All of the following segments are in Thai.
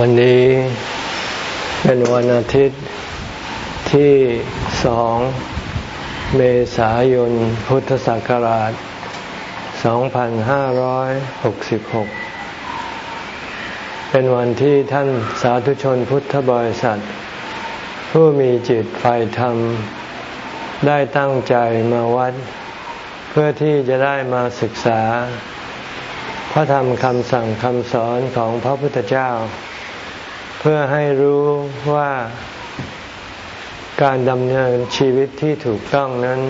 วันนี้เป็นวันอาทิตย์ที่สองเมษายนพุทธศักราช 2566 เป็นวันที่ท่านสาธุชนพุทธบริษัท ผู้มีจิตไฟธรรม ได้ตั้งใจมาวัด เพื่อที่จะได้มาศึกษา พระธรรมคำสั่งคำสอนของพระพุทธเจ้า เพื่อให้รู้ว่าการดำเนินชีวิตที่ถูกต้องนั้น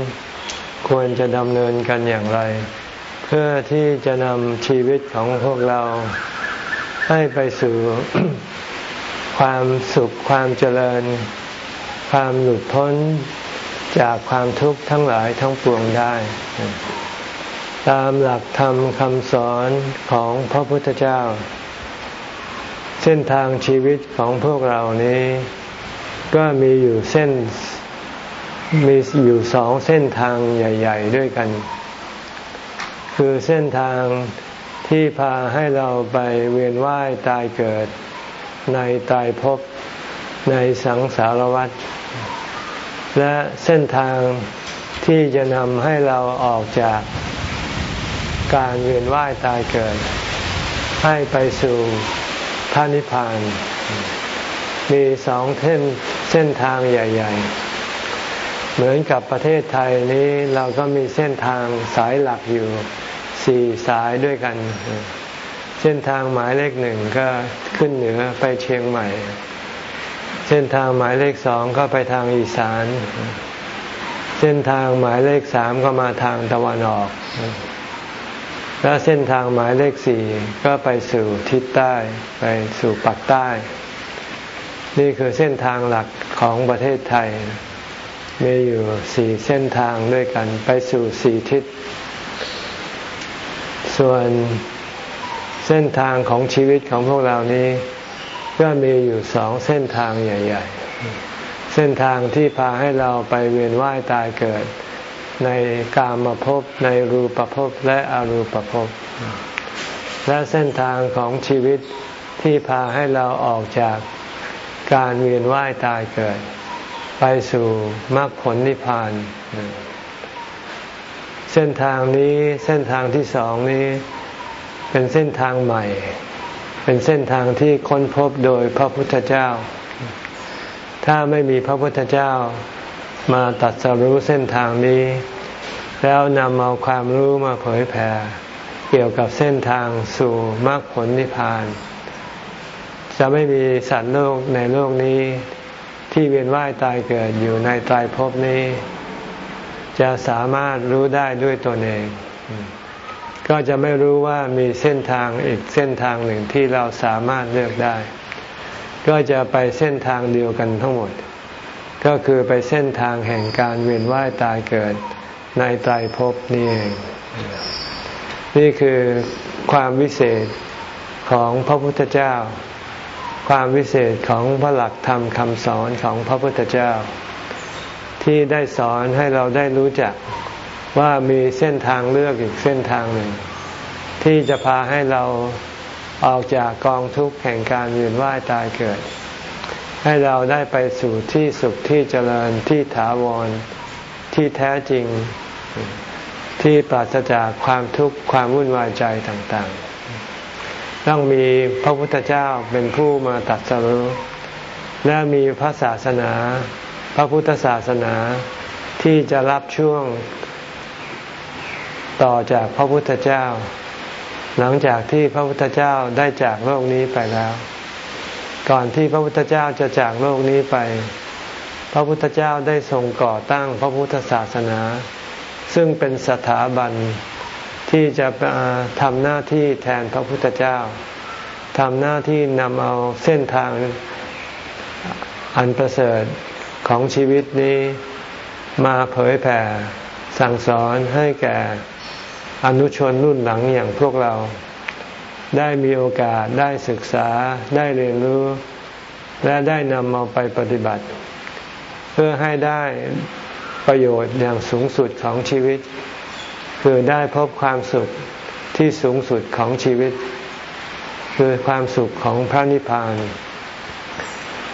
ควรจะดำเนินกันอย่างไร เพื่อที่จะนำชีวิตของพวกเราให้ไปสู่ความสุขความเจริญ ความหลุดพ้นจากความทุกข์ทั้งหลายทั้งปวงได้ ตามหลักธรรมคำสอนของพระพุทธเจ้า เส้นทางชีวิตของพวกเรานี้ ก็มีอยู่เส้นมีอยู่สองเส้นทางใหญ่ ๆ ด้วยกัน คือเส้นทางที่พาให้เราไปเวียนว่ายตายเกิด ในตายภพในสังสารวัฏและเส้นทางที่จะนำให้เราออกจากการเวียนว่ายตายเกิด ให้ไปสู่ พระนิพพาน มีสองเส้นเส้นทางใหญ่ ๆ เหมือนกับประเทศไทยนี้เราก็มีเส้นทางสายหลักอยู่สี่สายด้วยกัน เส้นทางหมายเลขหนึ่งก็ขึ้นเหนือไปเชียงใหม่ เส้นทางหมายเลขสองก็ไปทางอีสาน เส้นทางหมายเลขสามก็มาทางตะวันออก แล้วเส้นทางหมายเลขสี่ก็ไปสู่ทิศใต้ ไปสู่ปักใต้ นี่คือเส้นทางหลักของประเทศไทย มีอยู่สี่เส้นทางด้วยกัน ไปสู่สี่ทิศ ส่วนเส้นทางของชีวิตของพวกเรานี้ ก็มีอยู่สองเส้นทางใหญ่ ๆ เส้นทางที่พาให้เราไปเวียนว่ายตายเกิด ในกามภพในรูปภพและอรูปภพ และเส้นทางของชีวิตที่พาให้เราออกจากการเวียนว่ายตายเกิด ไปสู่มรรคผลนิพพาน เส้นทางนี้เส้นทางที่สองนี้เป็นเส้นทางใหม่ เป็นเส้นทางที่ค้นพบโดยพระพุทธเจ้า ถ้าไม่มีพระพุทธเจ้า มาตัดสรู้เส้นทางนี้ แล้วนำเอาความรู้มาเผยแผ่เกี่ยวกับเส้นทางสู่มรรคผลนิพพาน จะไม่มีสัตว์โลกในโลกนี้ ที่เวียนว่ายตายเกิดอยู่ในตายภพนี้ จะสามารถรู้ได้ด้วยตนเอง ก็จะไม่รู้ว่ามีเส้นทางอีกเส้นทางหนึ่งที่เราสามารถเลือกได้ ก็จะไปเส้นทางเดียวกันทั้งหมด ก็คือไปเส้นทางแห่งการเวียนว่ายตายเกิดในไตรภพนี่เอง นี่คือความวิเศษของพระพุทธเจ้า ความวิเศษของพระหลักธรรมคำสอนของพระพุทธเจ้า ที่ได้สอนให้เราได้รู้จักว่ามีเส้นทางเลือกอีกเส้นทางหนึ่ง ที่จะพาให้เราออกจากกองทุกข์แห่งการเวียนว่ายตายเกิด ให้เราได้ไปสู่ที่สุขที่เจริญที่ถาวรที่แท้จริงที่ปราศจากความทุกข์ความวุ่นวายใจต่างๆ ต้องมีพระพุทธเจ้าเป็นผู้มาตัดสรุและมีพระศาสนา พระพุทธศาสนาที่จะรับช่วงต่อจากพระพุทธเจ้า หลังจากที่พระพุทธเจ้าได้จากโลกนี้ไปแล้ว ก่อนที่พระพุทธเจ้าจะจากโลกนี้ไป พระพุทธเจ้าได้ทรงก่อตั้งพระพุทธศาสนา ซึ่งเป็นสถาบันที่จะทำหน้าที่แทนพระพุทธเจ้าทำหน้าที่นำเอาเส้นทางอันประเสริฐของชีวิตนี้มาเผยแผ่สั่งสอนให้แก่อนุชนรุ่นหลังอย่างพวกเรา ได้มีโอกาสได้ศึกษาได้เรียนรู้ และได้นำมาไปปฏิบัติ เพื่อให้ได้ประโยชน์อย่างสูงสุดของชีวิต คือได้พบความสุขที่สูงสุดของชีวิต คือความสุขของพระนิพพาน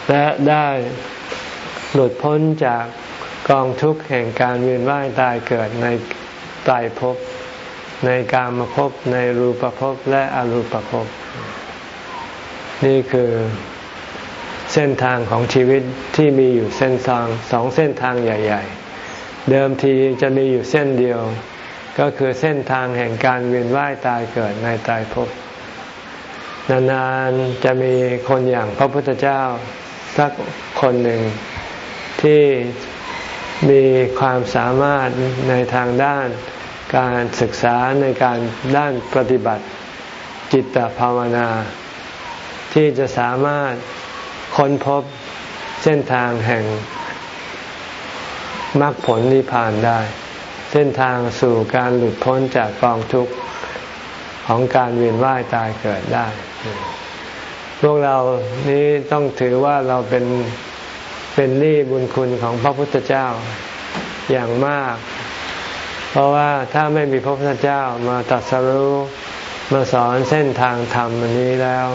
และได้หลุดพ้นจากกองทุกข์แห่งการเวียนว่ายตายเกิดในตายภพ ในกามภพในรูปภพและอรูปภพ นี่คือเส้นทางของชีวิตที่มีอยู่เส้นทางสองเส้นทางใหญ่ ๆ เดิมทีจะมีอยู่เส้นเดียว ก็คือเส้นทางแห่งการเวียนว่ายตายเกิดในตายภพนานๆจะมีคนอย่างพระพุทธเจ้าสักคนหนึ่งที่มีความสามารถในทางด้าน การศึกษาในการด้านปฏิบัติจิตภาวนา ที่จะสามารถค้นพบเส้นทางแห่งมรรคผลนิพพานได้ เส้นทางสู่การหลุดพ้นจากกองทุกข์ของการเวียนว่ายตายเกิดได้ พวกเรานี้ต้องถือว่าเราเป็นเป็นหนี้บุญคุณของพระพุทธเจ้าอย่างมาก เพราะว่าถ้าไม่มีพระพุทธเจ้ามาตรัสรู้มาสอนเส้นทางธรรมนนี้แล้ว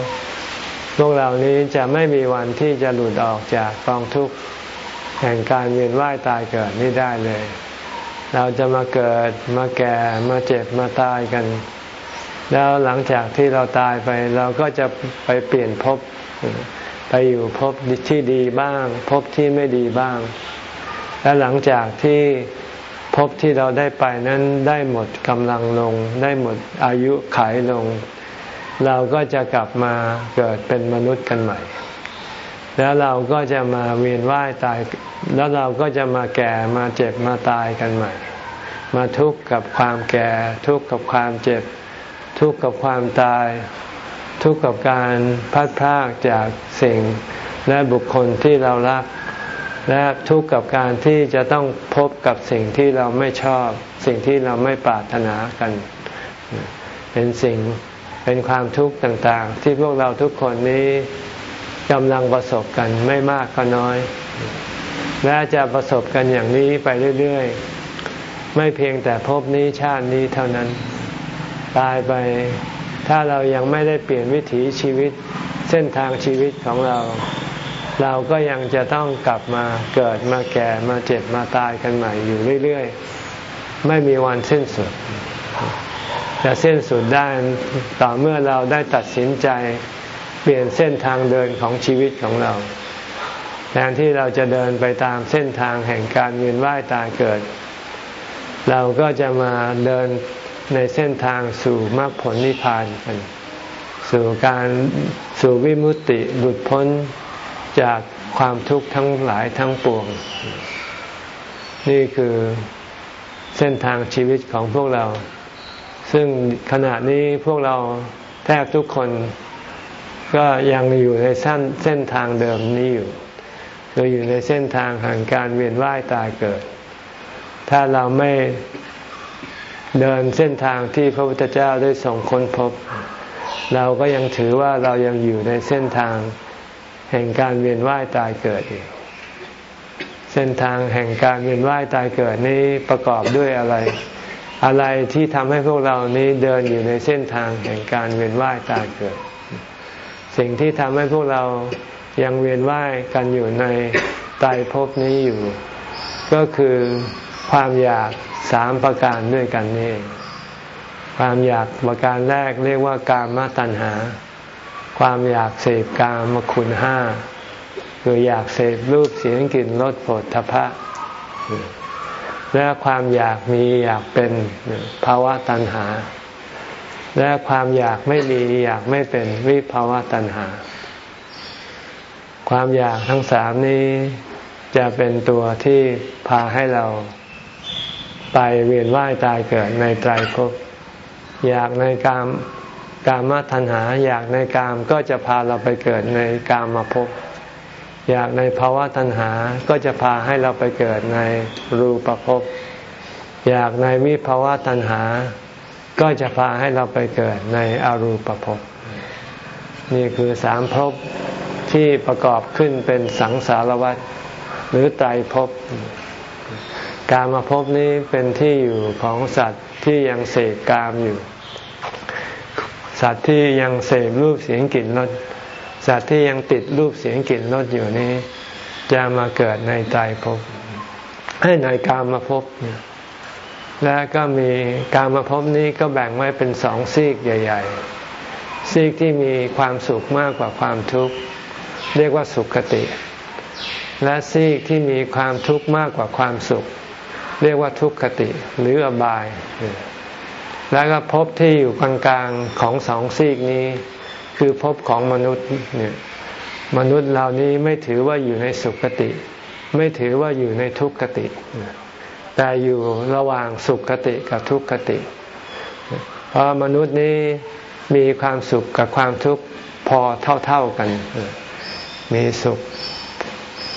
พวกเรานี้จะไม่มีวันที่จะหลุดออกจากกองทุกข์แห่งการเวียนว่ายตายเกิดนี้ได้เลย เราจะมาเกิดมาแก่มาเจ็บมาตายกัน แล้วหลังจากที่เราตายไป เราก็จะไปเปลี่ยนภพไปอยู่ภพที่ดีบ้างภพที่ไม่ดีบ้าง และหลังจากที่ ภพที่เราได้ไปนั้นได้หมดกำลังลง ได้หมดอายุขายลง เราก็จะกลับมาเกิดเป็นมนุษย์กันใหม่ แล้วเราก็จะมาเวียนว่ายตาย แล้วเราก็จะมาแก่มาเจ็บมาตายกันใหม่ มาทุกข์กับความแก่ ทุกข์กับความเจ็บ ทุกข์กับความตาย ทุกข์กับการพัดพรากจากสิ่งและบุคคลที่เรารัก และทุกข์กับการที่จะต้องพบกับสิ่งที่เราไม่ชอบ สิ่งที่เราไม่ปรารถนากัน เป็นสิ่งเป็นความทุกข์ต่างๆ ที่พวกเราทุกคนนี้กำลังประสบกันไม่มากก็น้อย และจะประสบกันอย่างนี้ไปเรื่อยๆ ไม่เพียงแต่พบนี้ชาตินี้เท่านั้น ตายไปถ้าเรายังไม่ได้เปลี่ยนวิถีชีวิตเส้นทางชีวิตของเรา เราก็ยังจะต้องกลับมาเกิดมาแก่มาเจ็บมาตายกันใหม่อยู่เรื่อยๆ ไม่มีวันสิ้นสุด จะสิ้นสุดได้ต่อเมื่อเราได้ตัดสินใจเปลี่ยนเส้นทางเดินของชีวิตของเราแทนที่เราจะเดินไปตามเส้นทางแห่งการเวียนว่ายตายเกิด เราก็จะมาเดินในเส้นทางสู่มรรคผลนิพพานกัน สู่การสู่วิมุตติหลุดพ้น จากความทุกข์ทั้งหลายทั้งปวง นี่คือเส้นทางชีวิตของพวกเรา ซึ่งขณะนี้พวกเราแทบทุกคนก็ยังอยู่ในเส้นเส้นทางเดิมนี้อยู่คืออยู่ในเส้นทางแห่งการเวียนว่ายตายเกิด ถ้าเราไม่เดินเส้นทางที่พระพุทธเจ้าได้ส่งค้นพบ เราก็ยังถือว่าเรายังอยู่ในเส้นทาง แห่งการเวียนว่ายตายเกิดอีก เส้นทางแห่งการเวียนว่ายตายเกิดนี้ประกอบด้วยอะไร อะไรที่ทำให้พวกเรานี้เดินอยู่ในเส้นทางแห่งการเวียนว่ายตายเกิด สิ่งที่ทำให้พวกเรายังเวียนว่ายกันอยู่ในตายภพนี้อยู่ ก็คือความอยากสามประการด้วยกันนี่ความอยากประการแรกเรียกว่ากามตัณหา ความอยากเสพกามคุณห้าคืออยากเสพรูปเสียงกลิ่นรสผลทพะ และความอยากมีอยากเป็นภาวะตัณหา และความอยากไม่มีอยากไม่เป็นวิภาวะตัณหา ความอยากทั้งสามนี้จะเป็นตัวที่พาให้เราไปเวียนว่ายตายเกิดในไตรภพอยากในกาม กามตัณหาอยากในกามก็จะพาเราไปเกิดในกามมาภพอยากในภาวะตัณหาก็จะพาให้เราไปเกิดในรูปภพอยากในวิภาวะตัณหา ก็จะพาให้เราไปเกิดในอรูปภพนี่คือสามภพที่ประกอบขึ้นเป็นสังสารวัฏหรือไตรภพการมาพนี้เป็นที่อยู่ของสัตว์ที่ยังเสกกามอยู่ สัตว์ที่ยังเสพรูปเสียงกลิ่นรสสัตว์ที่ยังติดรูปเสียงกลิ่นรสอยู่นี้ จะมาเกิดในตายภพให้ในกามาภพและก็มีกามาภพนี้ก็แบ่งไว้เป็นสองซีกใหญ่ ๆ ซีกที่มีความสุขมากกว่าความทุกข์เรียกว่าสุขคติ และซีกที่มีความทุกข์มากกว่าความสุข เรียกว่าทุกขติหรืออบาย แล้วก็พบที่อยู่กลางๆของสองซีกนี้ คือพบของมนุษย์เนี่ยมนุษย์เหล่านี้ไม่ถือว่าอยู่ในสุขติ ไม่ถือว่าอยู่ในทุกขติ แต่อยู่ระหว่างสุขติกับทุกขติ เพราะมนุษย์นี้มีความสุขกับความทุกข์พอเท่าๆกัน มีสุข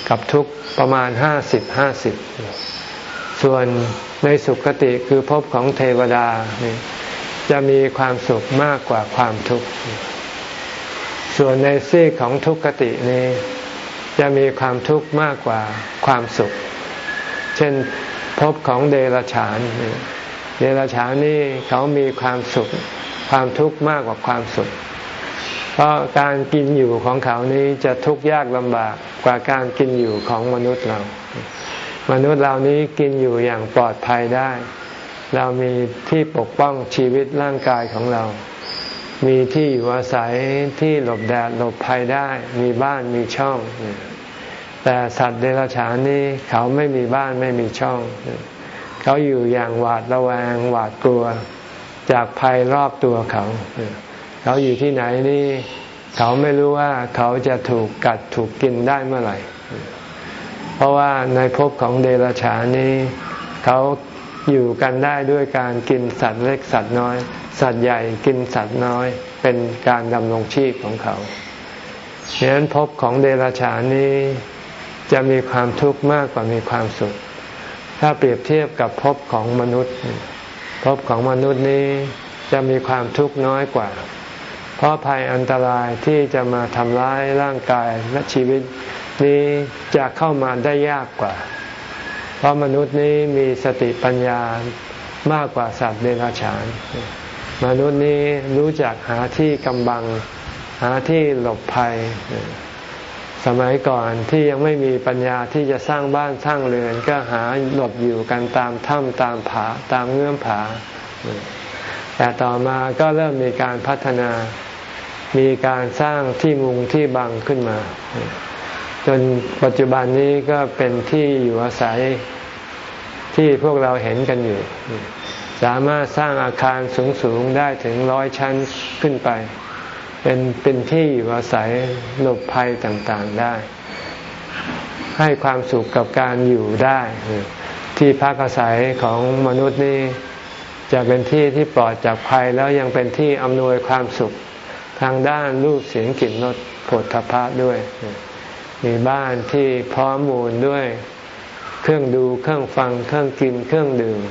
กับทุกข์ประมาณห้าสิบห้าสิบ ส่วนในสุขคติคือภพของเทวดา จะมีความสุขมากกว่าความทุกข์ ส่วนในซีกของทุกขตินี้ จะมีความทุกข์มากกว่าความสุข เช่นภพของเดรัจฉาน เดรัจฉานนี่เขามีความสุข ความทุกข์มากกว่าความสุข เพราะการกินอยู่ของเขานี้จะทุกข์ยากลำบากกว่าการกินอยู่ของมนุษย์เรา มนุษย์เรานี้กินอยู่อย่างปลอดภัยได้ เรามีที่ปกป้องชีวิตร่างกายของเรา มีที่อยู่อาศัยที่หลบแดดหลบภัยได้ มีบ้านมีช่อง แต่สัตว์เดรัจฉานนี้เขาไม่มีบ้านไม่มีช่อง เขาอยู่อย่างหวาดระแวงหวาดกลัว จากภัยรอบตัวเขา เขาอยู่ที่ไหนนี่ เขาไม่รู้ว่าเขาจะถูกกัดถูกกินได้เมื่อไหร่ เพราะว่าในภพของเดรัจฉานนี้เขาอยู่กันได้ด้วยการกินสัตว์เล็กสัตว์น้อย สัตว์ใหญ่กินสัตว์น้อย เป็นการดำรงชีพของเขาดังนั้นภพของเดรัจฉานนี้จะมีความทุกข์มากกว่ามีความสุข ถ้าเปรียบเทียบกับภพของมนุษย์ภพของมนุษย์นี้จะมีความทุกข์น้อยกว่า เพราะภัยอันตรายที่จะมาทำร้ายร่างกายและชีวิต นี้จะเข้ามาได้ยากกว่า เพราะมนุษย์นี้มีสติปัญญามากกว่าสัตว์เดรัจฉาน มนุษย์นี้รู้จักหาที่กำบัง หาที่หลบภัย สมัยก่อนที่ยังไม่มีปัญญาที่จะสร้างบ้านสร้างเรือน ก็หาหลบอยู่กันตามถ้ำตามผาตามเงื่อมผา แต่ต่อมาก็เริ่มมีการพัฒนา มีการสร้างที่มุงที่บังขึ้นมา จนปัจจุบันนี้ก็เป็นที่อยู่อาศัยที่พวกเราเห็นกันอยู่ สามารถสร้างอาคารสูงๆได้ถึงร้อยชั้นขึ้นไป เป็นเป็นที่อยู่อาศัยหลบภัยต่างๆได้ ให้ความสุขกับการอยู่ได้ ที่พักอาศัยของมนุษย์นี่จะเป็นที่ที่ปลอดจากภัยแล้วยังเป็นที่อำนวยความสุขทางด้านรูปเสียงกลิ่นรสผลทพะด้วย มีบ้านที่พร้อมมูลด้วยเครื่องดูเครื่องฟังเครื่องกินเครื่องดื่ม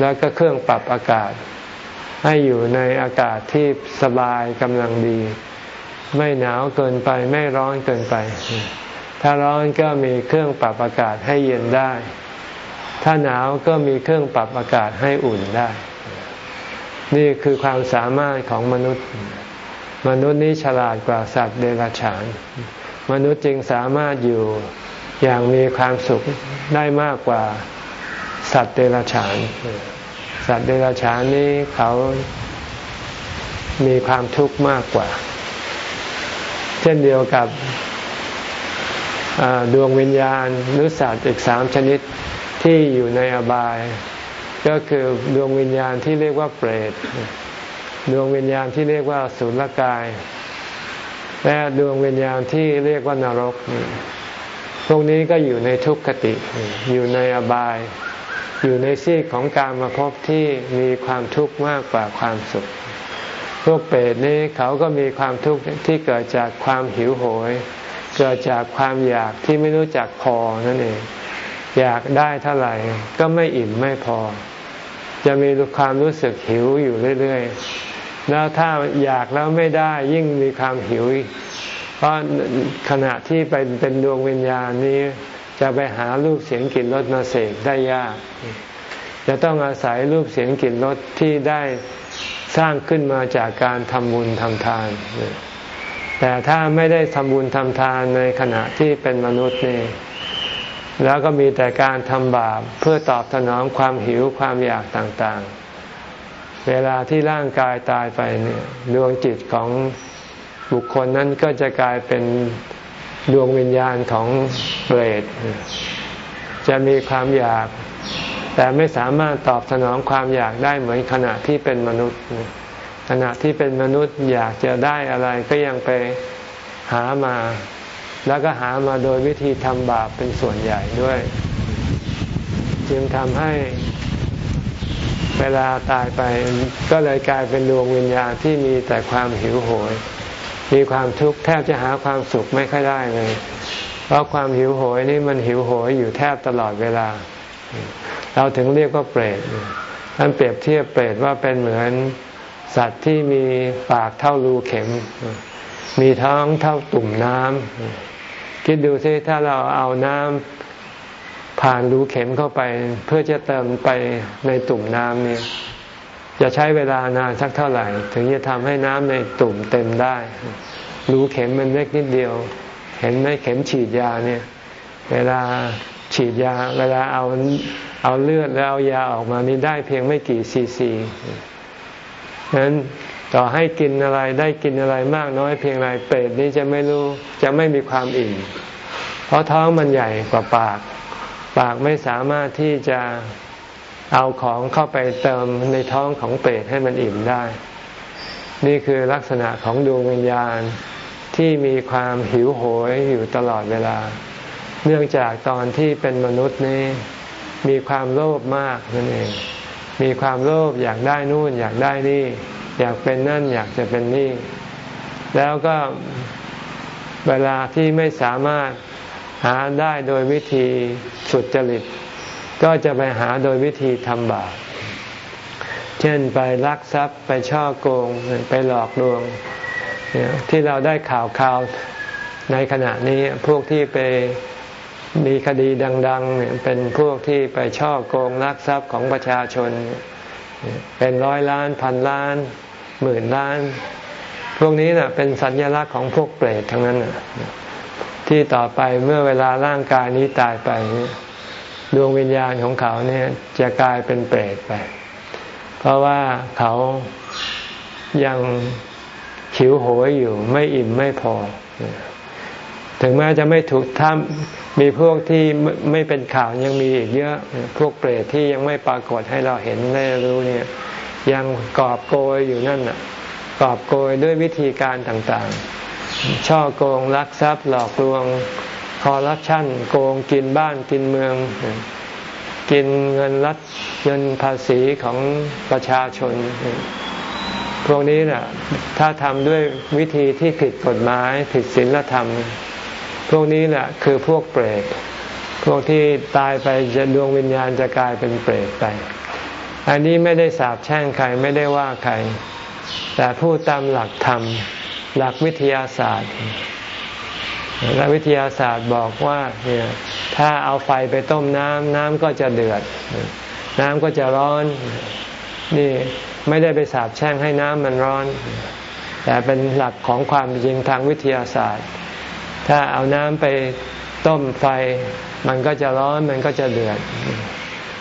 แล้วก็เครื่องปรับอากาศ ให้อยู่ในอากาศที่สบายกำลังดี ไม่หนาวเกินไปไม่ร้อนเกินไป ถ้าร้อนก็มีเครื่องปรับอากาศให้เย็นได้ ถ้าหนาวก็มีเครื่องปรับอากาศให้อุ่นได้ นี่คือความสามารถของมนุษย์ มนุษย์นี้ฉลาดกว่าสัตว์เดรัจฉาน มนุษย์จึงสามารถอยู่อย่างมีความสุขได้มากกว่าสัตว์เดรัจฉาน สัตว์เดรัจฉานนี้เขามีความทุกข์มากกว่า เช่นเดียวกับดวงวิญญาณหรือสัตว์อีกสามชนิดที่อยู่ในอบาย ก็คือดวงวิญญาณที่เรียกว่าเปรต ดวงวิญญาณที่เรียกว่าสุลกาย และดวงวิญญาณที่เรียกว่านรก พวกนี้ก็อยู่ในทุกขติ อยู่ในอบาย อยู่ในซีกของการมาพบที่มีความทุกข์มากกว่าความสุข พวกเปรตนี้เขาก็มีความทุกข์ที่เกิดจากความหิวโหย เกิดจากความอยากที่ไม่รู้จักพอนั่นเอง อยากได้เท่าไหร่ก็ไม่อิ่มไม่พอ จะมีความรู้สึกหิวอยู่เรื่อยๆ แล้วถ้าอยากแล้วไม่ได้ยิ่งมีความหิว เพราะขณะที่ไปเป็นดวงวิญญาณนี้ จะไปหารูปเสียงกลิ่นรสมาเสกได้ยาก จะต้องอาศัยรูปเสียงกลิ่นรสที่ได้สร้างขึ้นมาจากการทำบุญทำทาน แต่ถ้าไม่ได้ทำบุญทำทานในขณะที่เป็นมนุษย์นี่ แล้วก็มีแต่การทำบาปเพื่อตอบสนองความหิวความอยากต่างๆ เวลาที่ร่างกายตายไปเนี่ยดวงจิตของบุคคลนั้นก็จะกลายเป็นดวงวิญญาณของเปรตจะมีความอยาก แต่ไม่สามารถตอบสนองความอยากได้เหมือนขณะที่เป็นมนุษย์ ขณะที่เป็นมนุษย์อยากจะได้อะไรก็ยังไปหามา แล้วก็หามาโดยวิธีทำบาปเป็นส่วนใหญ่ด้วย จึงทำให้ เวลาตายไปก็เลยกลายเป็นดวงวิญญาณที่มีแต่ความหิวโหย มีความทุกข์แทบจะหาความสุขไม่ค่อยได้เลย เพราะความหิวโหยนี่มันหิวโหยอยู่แทบตลอดเวลา เราถึงเรียกว่าเปรตท่านเปรียบเทียบเปรตว่าเป็นเหมือนสัตว์ที่มีปากเท่ารูเข็ม มีท้องเท่าตุ่มน้ำคิดดูซิถ้าเราเอาน้ำ ผ่านรูเข็มเข้าไปเพื่อจะเติมไปในตุ่มน้ำเนี่ยจะใช้เวลานานสักเท่าไหร่ ถึงจะทำให้น้ำในตุ่มเต็มได้รูเข็มมันเล็กนิดเดียว เห็นไหมเข็มฉีดยาเนี่ย เวลาฉีดยา เวลาเอาเอาเลือดแล้วเอายาออกมานี่ได้เพียงไม่กี่ซีซีนั้นต่อให้กินอะไรได้กินอะไรมากน้อยเพียงไรเปรตนี้จะไม่รู้จะไม่มีความอิ่มเพราะท้องมันใหญ่กว่าปาก ปากไม่สามารถที่จะเอาของเข้าไปเติมในท้องของเปรตให้มันอิ่มได้ นี่คือลักษณะของดวงวิญญาณที่มีความหิวโหยอยู่ตลอดเวลา เนื่องจากตอนที่เป็นมนุษย์นี้มีความโลภมากนั่นเอง มีความโลภอยากได้นู่นอยากได้นี่ อยากเป็นนั่นอยากจะเป็นนี่ แล้วก็เวลาที่ไม่สามารถ หาได้โดยวิธีสุดจริต ก็จะไปหาโดยวิธีทำบาปเช่นไปลักทรัพย์ไปช่อโกงไปหลอกลวง ที่เราได้ข่าวข่าวในขณะนี้พวกที่ไปมีคดีดังๆ เป็นพวกที่ไปช่อโกงลักทรัพย์ของประชาชน เป็นร้อยล้านพันล้าน หมื่นล้าน พวกนี้นะเป็นสัญลักษณ์ของพวกเปรตทั้งนั้นนะ ที่ต่อไปเมื่อเวลาร่างกายนี้ตายไป ดวงวิญญาณของเขาเนี่ยจะกลายเป็นเปรตไป เพราะว่าเขายังหิวโหยอยู่ไม่อิ่มไม่พอ ถึงแม้จะไม่ถูกทำมีพวกที่ไม่เป็นข่าวยังมีอีกเยอะ พวกเปรตที่ยังไม่ปรากฏให้เราเห็นได้รู้เนี่ยยังกอบโกยอยู่นั่นน่ะกอบโกยด้วยวิธีการต่างๆ ช่อโกงลักทรัพย์หลอกลวงคอร์รัปชันโกงกินบ้านกินเมือง กินเงินรัฐเงินภาษีของประชาชน พวกนี้นะ่ะถ้าทำด้วยวิธีที่ผิดกฎหมาย ผิดศีลธรรม พวกนี้แหละคือพวกเปรตพวกที่ตายไปจะดวงวิญญาณจะกลายเป็นเปรตไป อันนี้ไม่ได้สาบแช่งใครไม่ได้ว่าใคร แต่พูดตามหลักธรรม หลักวิทยาศาสตร์ หลักวิทยาศาสตร์บอกว่าเนี่ยถ้าเอาไฟไปต้มน้ำน้ำก็จะเดือด น้ำก็จะร้อน นี่ไม่ได้ไปสาบแช่งให้น้ำมันร้อน แต่เป็นหลักของความจริงทางวิทยาศาสตร์ ถ้าเอาน้ำไปต้มไฟ มันก็จะร้อนมันก็จะเดือด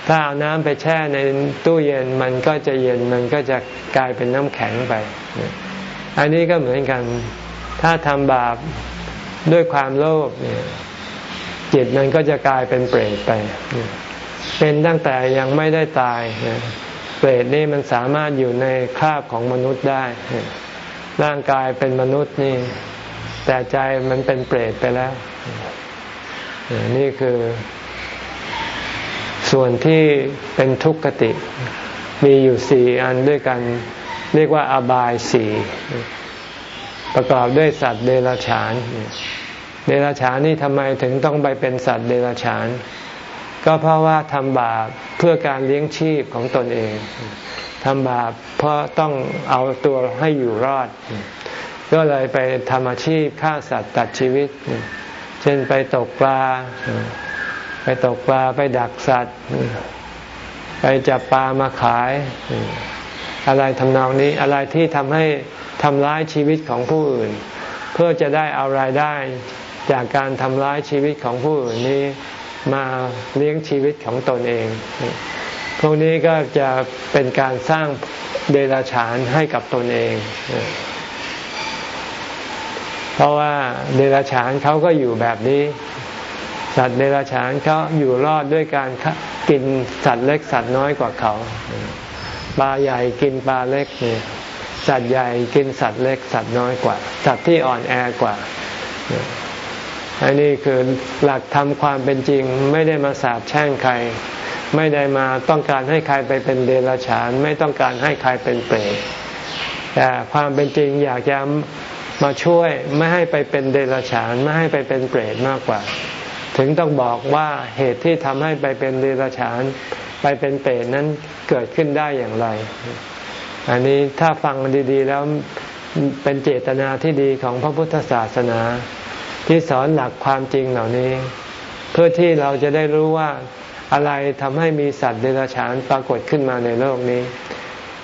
ถ้าเอาน้ำไปแช่ในตู้เย็นมันก็จะเย็นมันก็จะกลายเป็นน้ำแข็งไป อันนี้ก็เหมือนกัน ถ้าทำบาปด้วยความโลภเนี่ยจิตมันก็จะกลายเป็นเปรตไป เป็นตั้งแต่ยังไม่ได้ตาย เปรตนี่มันสามารถอยู่ในคราบของมนุษย์ได้ ร่างกายเป็นมนุษย์นี่ แต่ใจมันเป็นเปรตไปแล้ว นี่คือ ส่วนที่เป็นทุกขติ มีอยู่สี่อันด้วยกัน เรียกว่าอบายสี่ประกอบด้วยสัตว์เดรัจฉาน เดรัจฉานนี่ทำไมถึงต้องไปเป็นสัตว์เดรัจฉาน ก็เพราะว่าทำบาปเพื่อการเลี้ยงชีพของตนเองทำบาปเพราะต้องเอาตัวให้อยู่รอด ก็เลยไปทำอาชีพฆ่าสัตว์ตัดชีวิต เช่นไปตกปลา ไปตกปลาไปดักสัตว์ ไปจับปลามาขาย อะไรทำนองนี้อะไรที่ทำให้ทำร้ายชีวิตของผู้อื่น เพื่อจะได้เอารายได้จากการทำร้ายชีวิตของผู้อื่นนี้มาเลี้ยงชีวิตของตนเอง พวกนี้ก็จะเป็นการสร้างเดรัจฉานให้กับตนเอง เพราะว่าเดรัจฉานเขาก็อยู่แบบนี้ สัตว์เดรัจฉานเขาอยู่รอดด้วยการกินสัตว์เล็กสัตว์น้อยกว่าเขา ปลาใหญ่กินปลาเล็กเนี่ยสัตว์ใหญ่กินสัตว์เล็ก สัตว์น้อยกว่า สัตว์ที่อ่อนแอกว่าอันนี้คือหลักธรรมความเป็นจริงไม่ได้มาสาบแช่งใคร ไม่ได้มาต้องการให้ใครไปเป็นเดรัจฉาน ไม่ต้องการให้ใครเป็นเปรตแต่ความเป็นจริงอยากจะมาช่วยไม่ให้ไปเป็นเดรัจฉาน ไม่ให้ไปเป็นเปรตมากกว่า ถึงต้องบอกว่าเหตุที่ทำให้ไปเป็นเดรัจฉาน ไปเป็นเปรตนั้นเกิดขึ้นได้อย่างไร อันนี้ถ้าฟังดี ๆ แล้วเป็นเจตนาที่ดีของพระพุทธศาสนา ที่สอนหลักความจริงเหล่านี้ เพื่อที่เราจะได้รู้ว่าอะไรทำให้มีสัตว์เดรัจฉานปรากฏขึ้นมาในโลกนี้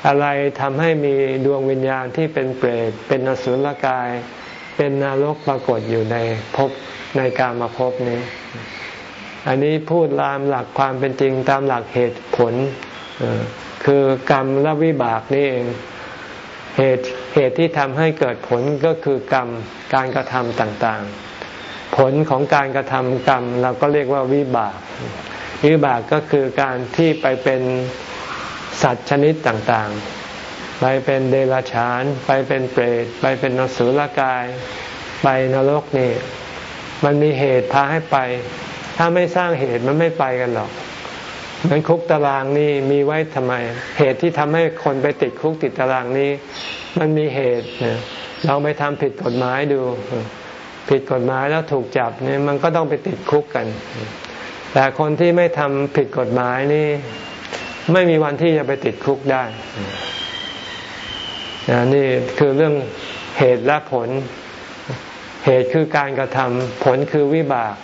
อะไรทำให้มีดวงวิญญาณที่เป็นเปรตเป็นนสุลกาย เป็นนรกปรากฏอยู่ในภพในการมาภพนี้ อันนี้พูดตามหลักความเป็นจริงตามหลักเหตุผล คือกรรมและวิบากนี่เองเหตุเหตุที่ทำให้เกิดผลก็คือกรรมการกระทำต่างๆ ผลของการกระทำกรรมเราก็เรียกว่าวิบาก วิบากก็คือการที่ไปเป็นสัตว์ชนิดต่างๆ ไปเป็นเดรัจฉาน ไปเป็นเปรต ไปเป็นนสุลกาย ไปนรกนี่ มันมีเหตุพาให้ไป ถ้าไม่สร้างเหตุมันไม่ไปกันหรอกเหมือนคุกตารางนี่มีไว้ทำไม เหตุที่ทำให้คนไปติดคุกติดตารางนี้ มันมีเหตุเราไปทำผิดกฎหมายดู ผิดกฎหมายแล้วถูกจับเนี่ยมันก็ต้องไปติดคุกกัน แต่คนที่ไม่ทำผิดกฎหมายนี่ ไม่มีวันที่จะไปติดคุกได้นี่คือเรื่องเหตุและผล เหตุคือการกระทำผลคือวิบาก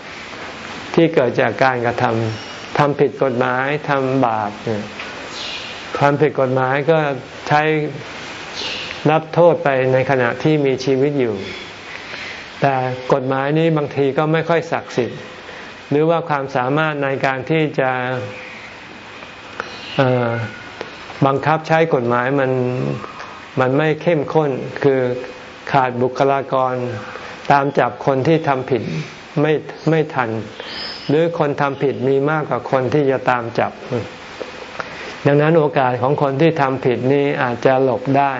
ที่เกิดจากการกระทำทำผิดกฎหมายทำบาปทำผิดกฎหมายก็ใช้รับโทษไปในขณะที่มีชีวิตอยู่ แต่กฎหมายนี้บางทีก็ไม่ค่อยศักดิ์สิทธิ์ หรือว่าความสามารถในการที่จะบังคับใช้กฎหมายมันมันไม่เข้มข้นคือขาดบุคลากรตามจับคนที่ทำผิด ไม่ไม่ทัน หรือคนทำผิดมีมากกว่าคนที่จะตามจับ ดังนั้นโอกาสของคนที่ทำผิดนี้อาจจะหลบได้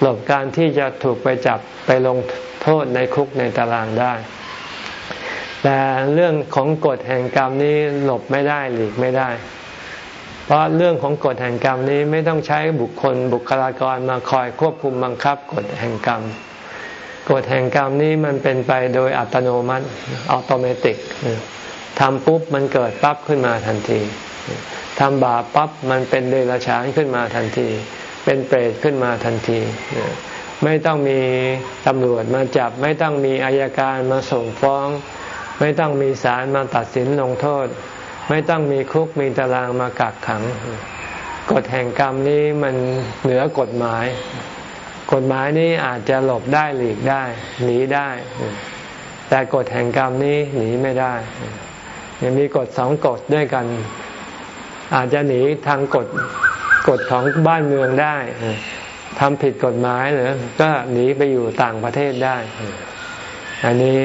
หลบการที่จะถูกไปจับไปลงโทษในคุกในตารางได้ แต่เรื่องของกฎแห่งกรรมนี้หลบไม่ได้หลีกไม่ได้เพราะเรื่องของกฎแห่งกรรมนี้ไม่ต้องใช้บุคคลบุคลากรมาคอยควบคุมบังคับกฎแห่งกรรม กฎแห่งกรรมนี้มันเป็นไปโดยอัตโนมัติอัตโนมัติทำปุ๊บมันเกิดปั๊บขึ้นมาทันทีทำบาปปั๊บมันเป็นเดรัจฉานขึ้นมาทันที เป็นเปรตขึ้นมาทันที ไม่ต้องมีตำรวจมาจับ ไม่ต้องมีอายการมาส่งฟ้อง ไม่ต้องมีศาลมาตัดสินลงโทษ ไม่ต้องมีคุกมีตารางมากักขัง กฎแห่งกรรมนี้มันเหนือกฎหมาย กฎหมายนี้อาจจะหลบได้หลีกได้ หนีได้ แต่กฎแห่งกรรมนี้หนีไม่ได้ยังมีกฎสองกฎด้วยกัน อาจจะหนีทางกฎกฎของบ้านเมืองได้ทำผิดกฎหมายหรือก็หนีไปอยู่ต่างประเทศได้ อันนี้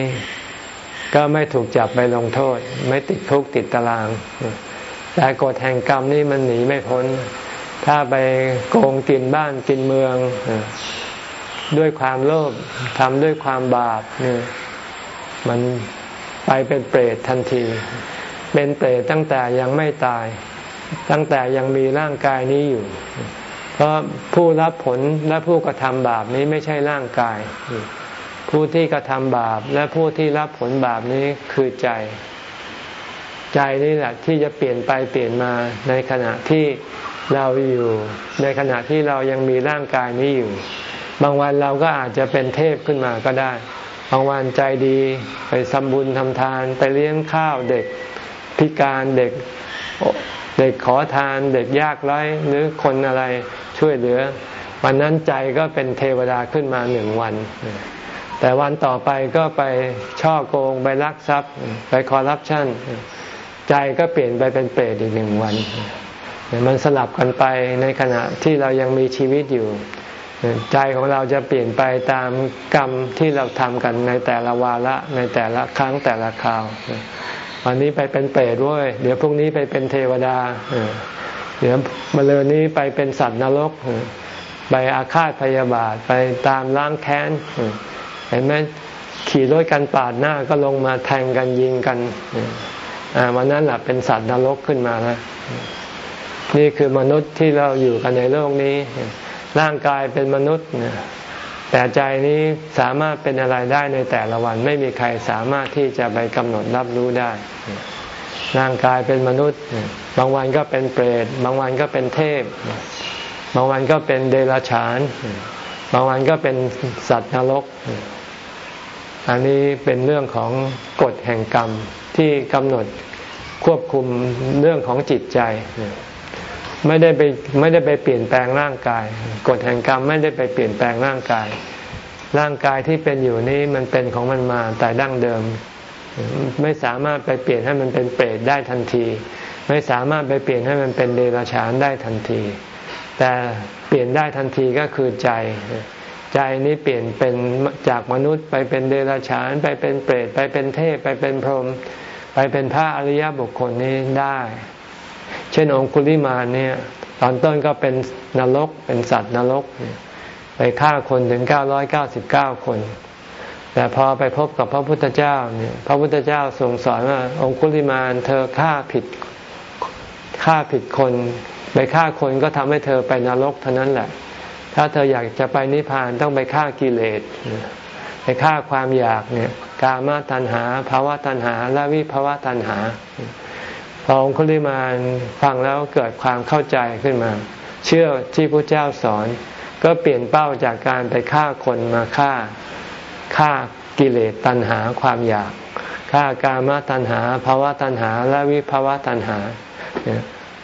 ก็ไม่ถูกจับไปลงโทษ ไม่ติดคุกติดตาราง แต่กฎแห่งกรรมนี่มันหนีไม่พ้น ถ้าไปโกงกินบ้านกินเมือง ด้วยความโลภทำด้วยความบาปนี่มันไปเป็นเปรตทันที เป็นเปรตตั้งแต่ยังไม่ตาย ตั้งแต่ยังมีร่างกายนี้อยู่ เพราะผู้รับผลและผู้กระทำบาปนี้ไม่ใช่ร่างกาย ผู้ที่กระทำบาปและผู้ที่รับผลบาปนี้คือใจ ใจนี่แหละที่จะเปลี่ยนไปเปลี่ยนมาในขณะที่ เราอยู่ ในขณะที่เรายังมีร่างกายนี้อยู่ บางวันเราก็อาจจะเป็นเทพขึ้นมาก็ได้ บางวันใจดีไปทำบุญทำทาน ไปเลี้ยงข้าวเด็กพิการเด็กเด็กขอทานเด็กยากไร้หรือคนอะไรช่วยเหลือ วันนั้นใจก็เป็นเทวดาขึ้นมาหนึ่งวัน แต่วันต่อไปก็ไปช่อโกง ไปลักทรัพย์ ไปคอร์รัปชันใจก็เปลี่ยนไปเป็นเปรตอีกหนึ่งวัน มันสลับกันไปในขณะที่เรายังมีชีวิตอยู่ ใจของเราจะเปลี่ยนไปตามกรรมที่เราทำกันในแต่ละวาระในแต่ละครั้งแต่ละคราววันนี้ไปเป็นเปรตด้วยเดี๋ยวพรุ่งนี้ไปเป็นเทวดาเดี๋ยวมาเลยนี้ไปเป็นสัตว์นรกไปอาฆาตพยาบาทไปตามล้างแค้นเห็นไหมขี่รถกันปาดหน้าก็ลงมาแทงกันยิงกันวันนั้นแหละเป็นสัตว์นรกขึ้นมาแล้ว นี่คือมนุษย์ที่เราอยู่กันในโลกนี้ ร่างกายเป็นมนุษย์แต่ใจนี้สามารถเป็นอะไรได้ในแต่ละวัน ไม่มีใครสามารถที่จะไปกำหนดรับรู้ได้ ร่างกายเป็นมนุษย์ บางวันก็เป็นเปรตบางวันก็เป็นเทพ บางวันก็เป็นเดรัจฉาน บางวันก็เป็นสัตว์นรก อันนี้เป็นเรื่องของกฎแห่งกรรมที่กำหนดควบคุมเรื่องของจิตใจ ไม่ได้ไปไม่ได้ไปเปลี่ยนแปลงร่างกาย กฎแห่งกรรมไม่ได้ไปเปลี่ยนแปลงร่างกาย ร่างกายที่เป็นอยู่นี้มันเป็นของมันมาแต่ดั้งเดิม ไม่สามารถไปเปลี่ยนให้มันเป็นเปรตได้ทันที ไม่สามารถไปเปลี่ยนให้มันเป็นเดรัจฉานได้ทันที แต่เปลี่ยนได้ทันทีก็คือใจ ใจนี้เปลี่ยนเป็นจากมนุษย์ไปเป็นเดรัจฉาน ไปเป็นเปรตไปเป็นเทพไปเป็นพรหมไปเป็นพระอริยบุคคลนี้ได้ เช่นองคุลิมาเนี่ย ตอนต้นก็เป็นนรกเป็นสัตว์นรก ไปฆ่าคนถึงเก้าร้อยเก้าสิบเก้าคน แต่พอไปพบกับพระพุทธเจ้าเนี่ยพระพุทธเจ้าทรงสอนว่าองคุลิมานเธอฆ่าผิดฆ่าผิดคนไปฆ่าคนก็ทำให้เธอไปนรกเท่านั้นแหละ ถ้าเธออยากจะไปนิพพานต้องไปฆ่ากิเลสไปฆ่าความอยากเนี่ยกามาตัณหาภาวะตัณหา และวิภาวะตัณหา อองคุลิมานฟังแล้วเกิดความเข้าใจขึ้นมา เชื่อที่พระเจ้าสอน ก็เปลี่ยนเป้าจากการไปฆ่าคนมาฆ่าฆ่ากิเลสตัณหาความอยากฆ่ากามตัณหาภาวะตัณหาและวิภาวะตัณหา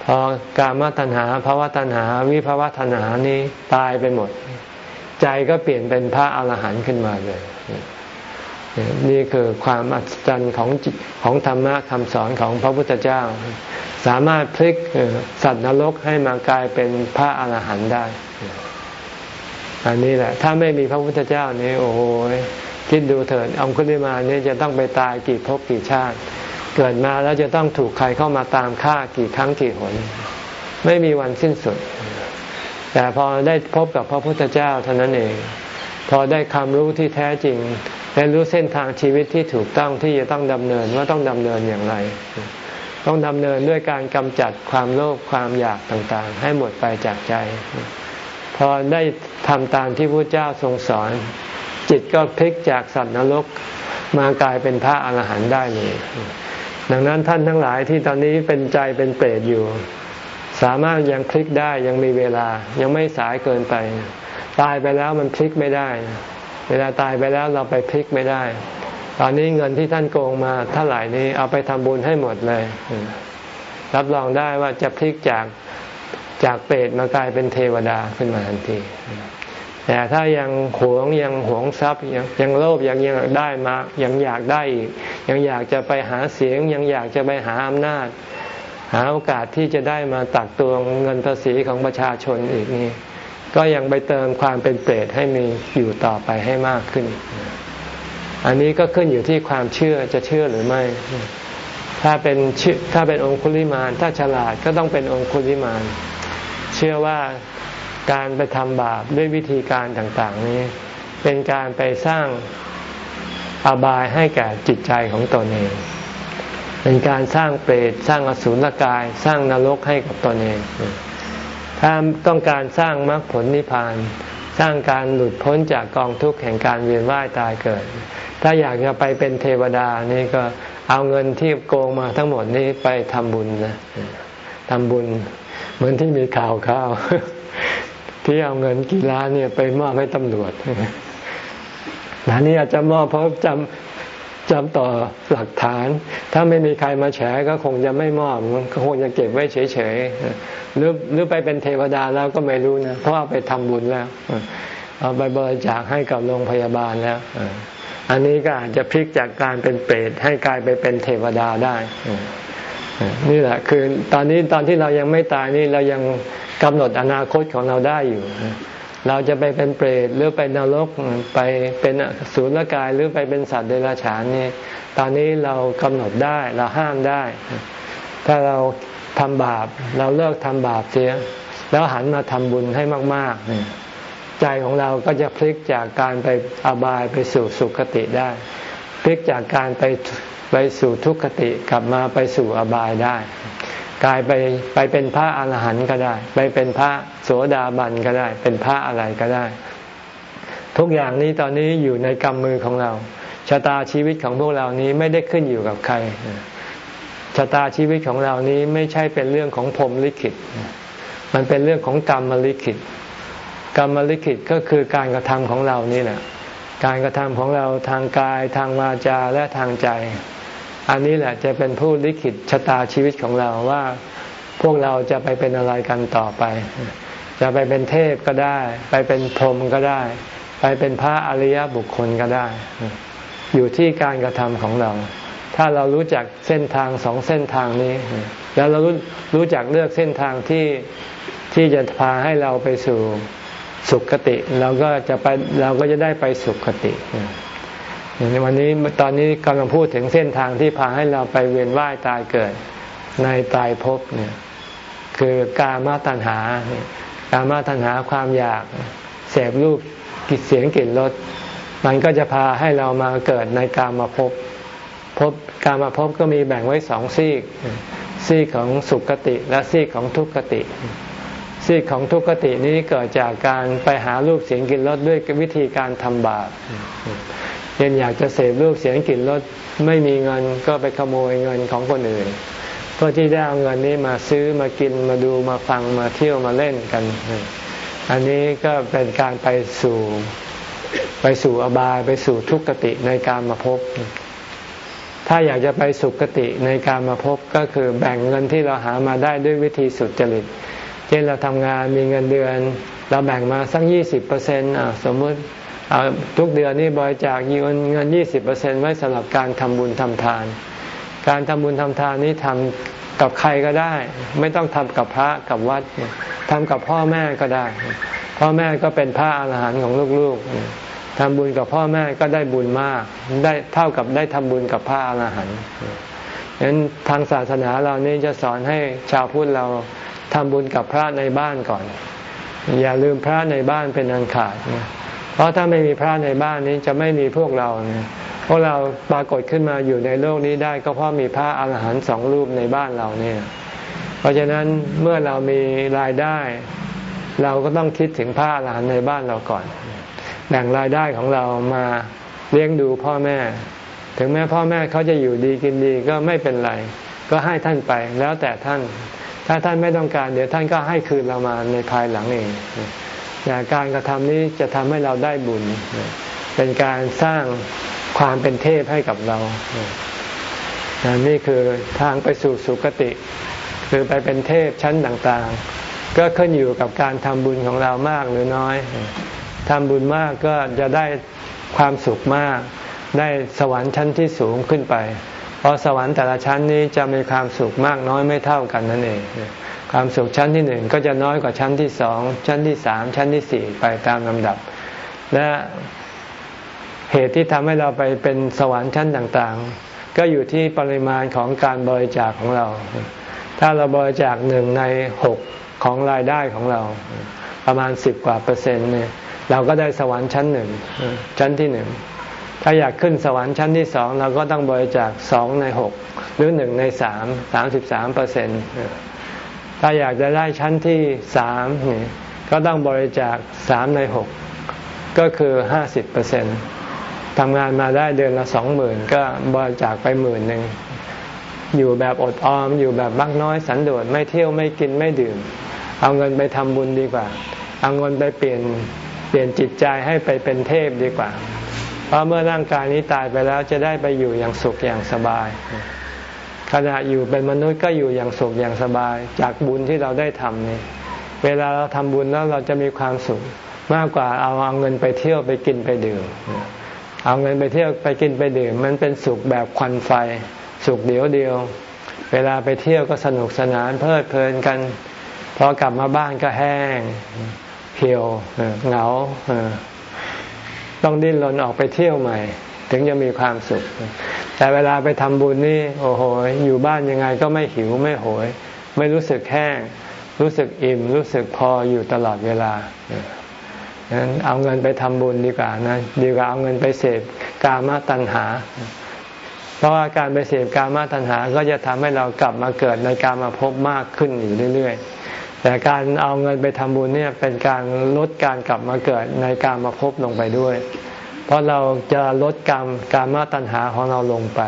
พอกามตัณหาภาวะตัณหา วิภาวะตัณหานี้ตายไปหมด ใจก็เปลี่ยนเป็นพระอรหันต์ขึ้นมาเลย นี่คือความอัศจรรย์ของของธรรมะคำสอนของพระพุทธเจ้า สามารถพลิกสัตว์นรกให้มากลายเป็นพระอาหารหันต์ได้ อันนี้แหละ ถ้าไม่มีพระพุทธเจ้านี่โอ้โหคิดดูเถิดองคุลิมานี่จะต้องไปตายกี่ภพกี่ชาติ เกิดมาแล้วจะต้องถูกใครเข้ามาตามฆ่ากี่ครั้งกี่หน ไม่มีวันสิ้นสุด แต่พอได้พบกับพระพุทธเจ้าเท่านั้นเอง พอได้ความรู้ที่แท้จริง และรู้เส้นทางชีวิตที่ถูกต้องที่จะต้องดำเนินว่าต้องดำเนินอย่างไร ต้องดำเนินด้วยการกำจัดความโลภความอยากต่างๆ ให้หมดไปจากใจ พอได้ทำตามที่พระเจ้าทรงสอน จิตก็พลิกจากสัตว์นรกมากลายเป็นพระอรหันต์ได้เลยดังนั้นท่านทั้งหลายที่ตอนนี้เป็นใจเป็นเปรตอยู่ สามารถยังพลิกได้ยังมีเวลายังไม่สายเกินไป ตายไปแล้วมันพลิกไม่ได้ เวลาตายไปแล้วเราไปพลิกไม่ได้ ตอนนี้เงินที่ท่านโกงมาเท่าไหร่นี้เอาไปทำบุญให้หมดเลย รับรองได้ว่าจะพลิกจากจากเปรตมากลายเป็นเทวดาขึ้นมาทันที แต่ถ้ายังหวงยังหวงทรัพย์ยังยังโลภยังยังได้มายังอยากได้อีกยังอยากจะไปหาเสียง ยังอยากจะไปหาอำนาจ หาโอกาสที่จะได้มาตักตวงเงินภาษีของประชาชนอีกนี่ ก็ยังไปเติมความเป็นเปรตให้มีอยู่ต่อไปให้มากขึ้น อันนี้ก็ขึ้นอยู่ที่ความเชื่อจะเชื่อหรือไม่ ถ้าเป็นถ้าเป็นองคุลิมานถ้าฉลาดก็ต้องเป็นองคุลิมาน เชื่อว่าการไปทำบาปด้วยวิธีการต่าง ๆ นี้ เป็นการไปสร้างอบายให้แก่จิตใจของตนเอง เป็นการสร้างเปรตสร้างอสุรกาย สร้างนรกให้กับตนเอง ถ้าต้องการสร้างมรรคผลนิพพาน สร้างการหลุดพ้นจากกองทุกข์แห่งการเวียนว่ายตายเกิด ถ้าอยากจะไปเป็นเทวดานี่ก็เอาเงินที่โกงมาทั้งหมดนี้ไปทำบุญนะทำบุญ เหมือนที่มีข่าวข่าวที่เอาเงินกี่ล้านเนี่ยไปมอบให้ตำรวจอันนี้อาจจะมอบเพราะจำ จำต่อหลักฐาน ถ้าไม่มีใครมาแฉก็คงจะไม่มอบมันก็คงจะเก็บไว้เฉยๆหรือหรือไปเป็นเทวดาแล้วก็ไม่รู้นะเพราะเอาไปทำบุญแล้ว เอาไปบริจาคให้กับโรงพยาบาลแล้วอันนี้ก็อาจจะพลิกจากการเป็นเปรตให้กลายไปเป็นเทวดาได้ นี่แหละคือตอนนี้ตอนที่เรายังไม่ตายนี่เรายังกำหนดอนาคตของเราได้อยู่ เราจะไปเป็นเปรตหรือไปนรกไปเป็นสูญกายหรือไปเป็นสัตว์เดรัจฉานนี่ตอนนี้เรากำหนดได้เราห้ามได้ ถ้าเราทำบาป เราเลิกทำบาปเสีย แล้วหันมาทำบุญให้มากๆเนี่ยใจของเราก็จะพลิกจากการไปอบายไปสู่สุคติได้ พลิกจากการไปไปสู่ทุกขติกลับมาไปสู่อบายได้ กลายไปไปเป็นพระอรหันต์ก็ได้ ไปเป็นพระโสดาบันก็ได้ เป็นพระอะไรก็ได้ ทุกอย่างนี้ตอนนี้อยู่ในกำมือของเราชะตาชีวิตของพวกเรานี้ไม่ได้ขึ้นอยู่กับใครชะตาชีวิตของเรานี้ไม่ใช่เป็นเรื่องของพรมลิขิต มันเป็นเรื่องของกรรมลิขิต กรรมลิขิตก็คือการกระทำของเรานี่แหละ การกระทำของเราทางกายทางวาจาและทางใจ อันนี้แหละจะเป็นผู้ลิขิตชะตาชีวิตของเราว่า พวกเราจะไปเป็นอะไรกันต่อไป จะไปเป็นเทพก็ได้ ไปเป็นพรหมก็ได้ ไปเป็นพระอริยบุคคลก็ได้ อยู่ที่การกระทำของเรา ถ้าเรารู้จักเส้นทางสองเส้นทางนี้ แล้วเรารู้รู้จักเลือกเส้นทางที่ที่จะพาให้เราไปสู่สุขติ เราก็จะไปเราก็จะได้ไปสุขติ อย่างวันนี้ตอนนี้กำลังพูดถึงเส้นทางที่พาให้เราไปเวียนว่ายตายเกิดในตายภพเนี่ยคือกามาตัณหา กามาตัณหาความอยากเสพรูปกิเสียงกลิ่นรสมันก็จะพาให้เรามาเกิดในกามาภพภพกามาภพก็มีแบ่งไว้สองซีก ซีกของสุขติและซีกของทุกขติ ซีกของทุกขตินี้เกิดจากการไปหารูปเสียงกลิ่นรสด้วยวิธีการทำบาป เช่นอยากจะเสพรูปเสียงกลิ่นรสไม่มีเงินก็ไปขโมยเงินของคนอื่น เพื่อที่ได้เอาเงินนี้มาซื้อมากินมาดูมาฟังมาเที่ยวมาเล่นกัน อันนี้ก็เป็นการไปสู่ไปสู่อบายไปสู่ทุกขติในการมาพบ ถ้าอยากจะไปสุขติในการมาพบก็คือแบ่งเงินที่เราหามาได้ด้วยวิธีสุจริต เช่นเราทำงานมีเงินเดือน เราแบ่งมาสักยี่สิบเปอร์เซ็นต์สมมติ ทุกเดือนนี่บริจาคเงินเงินยี่สิบเปอร์เซ็นไว้สำหรับการทำบุญทำทาน การทำบุญทำทานนี้ทำกับใครก็ได้ ไม่ต้องทำกับพระกับวัดทำกับพ่อแม่ก็ได้ พ่อแม่ก็เป็นพระอาหารหันต์ของลูกๆทำบุญกับพ่อแม่ก็ได้บุญมาก ได้เท่ากับได้ทำบุญกับพระอาหารหันต์ฉะนั้นทางศาสนาเรานี่จะสอนให้ชาวพุทธเราทำบุญกับพระในบ้านก่อน อย่าลืมพระในบ้านเป็นอันขาด เพราะถ้าไม่มีพระในบ้านนี้จะไม่มีพวกเราเพราะเราปรากฏขึ้นมาอยู่ในโลกนี้ได้ก็เพราะมีพระอาหารหันต์สองรูปในบ้านเราเนี่ย เพราะฉะนั้นเมื่อเรามีรายได้ เราก็ต้องคิดถึงพระอาหารหันต์ในบ้านเราก่อน แบ่งรายได้ของเรามาเลี้ยงดูพ่อแม่ ถึงแม้พ่อแม่เขาจะอยู่ดีกินดีก็ไม่เป็นไร ก็ให้ท่านไปแล้วแต่ท่าน ถ้าท่านไม่ต้องการ เดี๋ยวท่านก็ให้คืนเรามาในภายหลังเอง การกระทำนี้จะทำให้เราได้บุญ เป็นการสร้างความเป็นเทพให้กับเรานี่คือทางไปสู่สุคติ คือไปเป็นเทพชั้นต่างๆ ก็ขึ้นอยู่กับการทำบุญของเรามากหรือน้อยทำบุญมากก็จะได้ความสุขมาก ได้สวรรค์ชั้นที่สูงขึ้นไป เพราะสวรรค์แต่ละชั้นนี้จะมีความสุขมากน้อยไม่เท่ากันนั่นเอง ความสุขชั้นที่หนึ่งก็จะน้อยกว่าชั้นที่สองชั้นที่สามชั้นที่สี่ไปตามลำดับ และเหตุที่ทำให้เราไปเป็นสวรรค์ชั้นต่างๆ ก็อยู่ที่ปริมาณของการบริจาคของเรา ถ้าเราบริจาคหนึ่งในหกของรายได้ของเรา ประมาณสิบกว่าเปอร์เซ็นต์เนี่ยเราก็ได้สวรรค์ชั้นหนึ่งชั้นที่หนึ่งถ้าอยากขึ้นสวรรค์ชั้นที่สองเราก็ต้องบริจาคสองในหกหรือหนึ่งในสามสามสิบสามเปอร์เซ็นต์ ถ้าอยากจะได้ชั้นที่สามนี่ก็ต้องบริจาคสามในหกก็คือห้าสิบเปอร์เซ็นต์ทำงานมาได้เดือนละสองหมื่นก็บริจาคไปหมื่นหนึ่งอยู่แบบอดออม อยู่แบบบักน้อยสันโดษไม่เที่ยวไม่กินไม่ดื่ม เอาเงินไปทำบุญดีกว่า เอาเงินไปเปลี่ยนเปลี่ยนจิตใจให้ไปเป็นเทพดีกว่า เพราะเมื่อร่างกายนี้ตายไปแล้วจะได้ไปอยู่อย่างสุขอย่างสบาย ขณะอยู่เป็นมนุษย์ก็อยู่อย่างสุขอย่างสบาย จากบุญที่เราได้ทำนี่เวลาเราทำบุญแล้วเราจะมีความสุข มากกว่าเอาเอาเงินไปเที่ยวไปกินไปดื่ม เอาเงินไปเที่ยวไปกินไปดื่ม มันเป็นสุขแบบควันไฟ สุขเดียวเดียว เวลาไปเที่ยวก็สนุกสนานเพลิดเพลินกันพอกลับมาบ้านก็แห้งเหี่ยวเหงาต้องดิ้นรนออกไปเที่ยวใหม่ ถึงจะมีความสุข แต่เวลาไปทำบุญนี่โอ้โห อยู่บ้านยังไงก็ไม่หิวไม่โหย ไม่รู้สึกแห้ง รู้สึกอิ่ม รู้สึกพออยู่ตลอดเวลานั้นเอาเงินไปทำบุญดีกว่านะดีกว่าเอาเงินไปเสพกามตัณหา เพราะว่าการไปเสพกามตัณหา ก็จะทำให้เรากลับมาเกิดในกามาพบมากขึ้นอยู่เรื่อยๆ แต่การเอาเงินไปทำบุญเนี่ยเป็นการลดการกลับมาเกิดในการมาพบลงไปด้วย เพราะเราจะลดกรรมการมาตัณหาของเราลงไป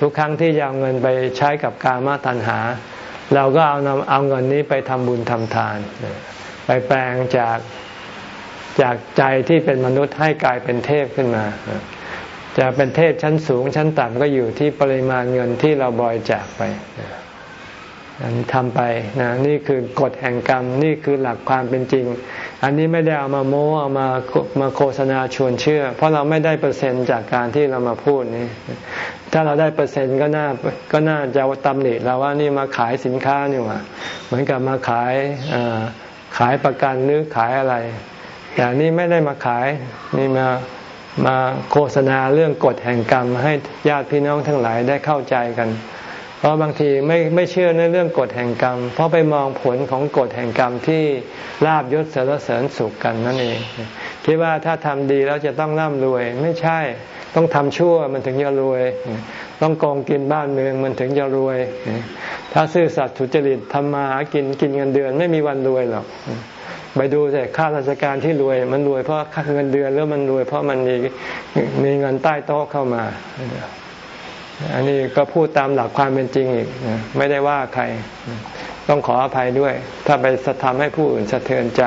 ทุกครั้งที่จะเอาเงินไปใช้กับการมาตัณหา เราก็เอานำเอาเงินนี้ไปทำบุญทำทาน ไปแปลงจากจากใจที่เป็นมนุษย์ให้กลายเป็นเทพขึ้นมา จะเป็นเทพชั้นสูงชั้นต่ำก็อยู่ที่ปริมาณเงินที่เราบริจาคไป อันทำไปนะนี่คือกฎแห่งกรรมนี่คือหลักความเป็นจริง อันนี้ไม่ได้เอามาโม้เอามามาโฆษณาชวนเชื่อ เพราะเราไม่ได้เปอร์เซ็นต์จากการที่เรามาพูดนี่ถ้าเราได้เปอร์เซ็นต์ก็น่าก็น่าจะตำหนิเราว่านี่มาขายสินค้านี่ว่าเหมือนกับมาขายขายประกันหรือขายอะไรแต่นี่ไม่ได้มาขายนี่มามาโฆษณาเรื่องกฎแห่งกรรมให้ญาติพี่น้องทั้งหลายได้เข้าใจกัน เพราะบางทีไม่ไม่เชื่อในเรื่องกฎแห่งกรรม เพราะไปมองผลของกฎแห่งกรรมที่ลาบยศเสรเสริญสุขกันนั่นเอง คิดว่าถ้าทำดีแล้วจะต้องร่ำรวย ไม่ใช่ ต้องทำชั่วมันถึงจะรวย ต้องกองกินบ้านเมืองมันถึงจะรวย ถ้าซื่อสัตย์ทุจริตทำมาหากินกินเงินเดือน ไม่มีวันรวยหรอกไปดูสิข้าราชการที่รวย มันรวยเพราะค่าเงินเดือนแล้วมันรวยเพราะมันมีมีเงินใต้โต๊ะเข้ามา อันนี้ก็พูดตามหลักความเป็นจริงอีกไม่ได้ว่าใคร ต้องขออภัยด้วย ถ้าไปสะทำให้ผู้อื่นสะเทือนใจ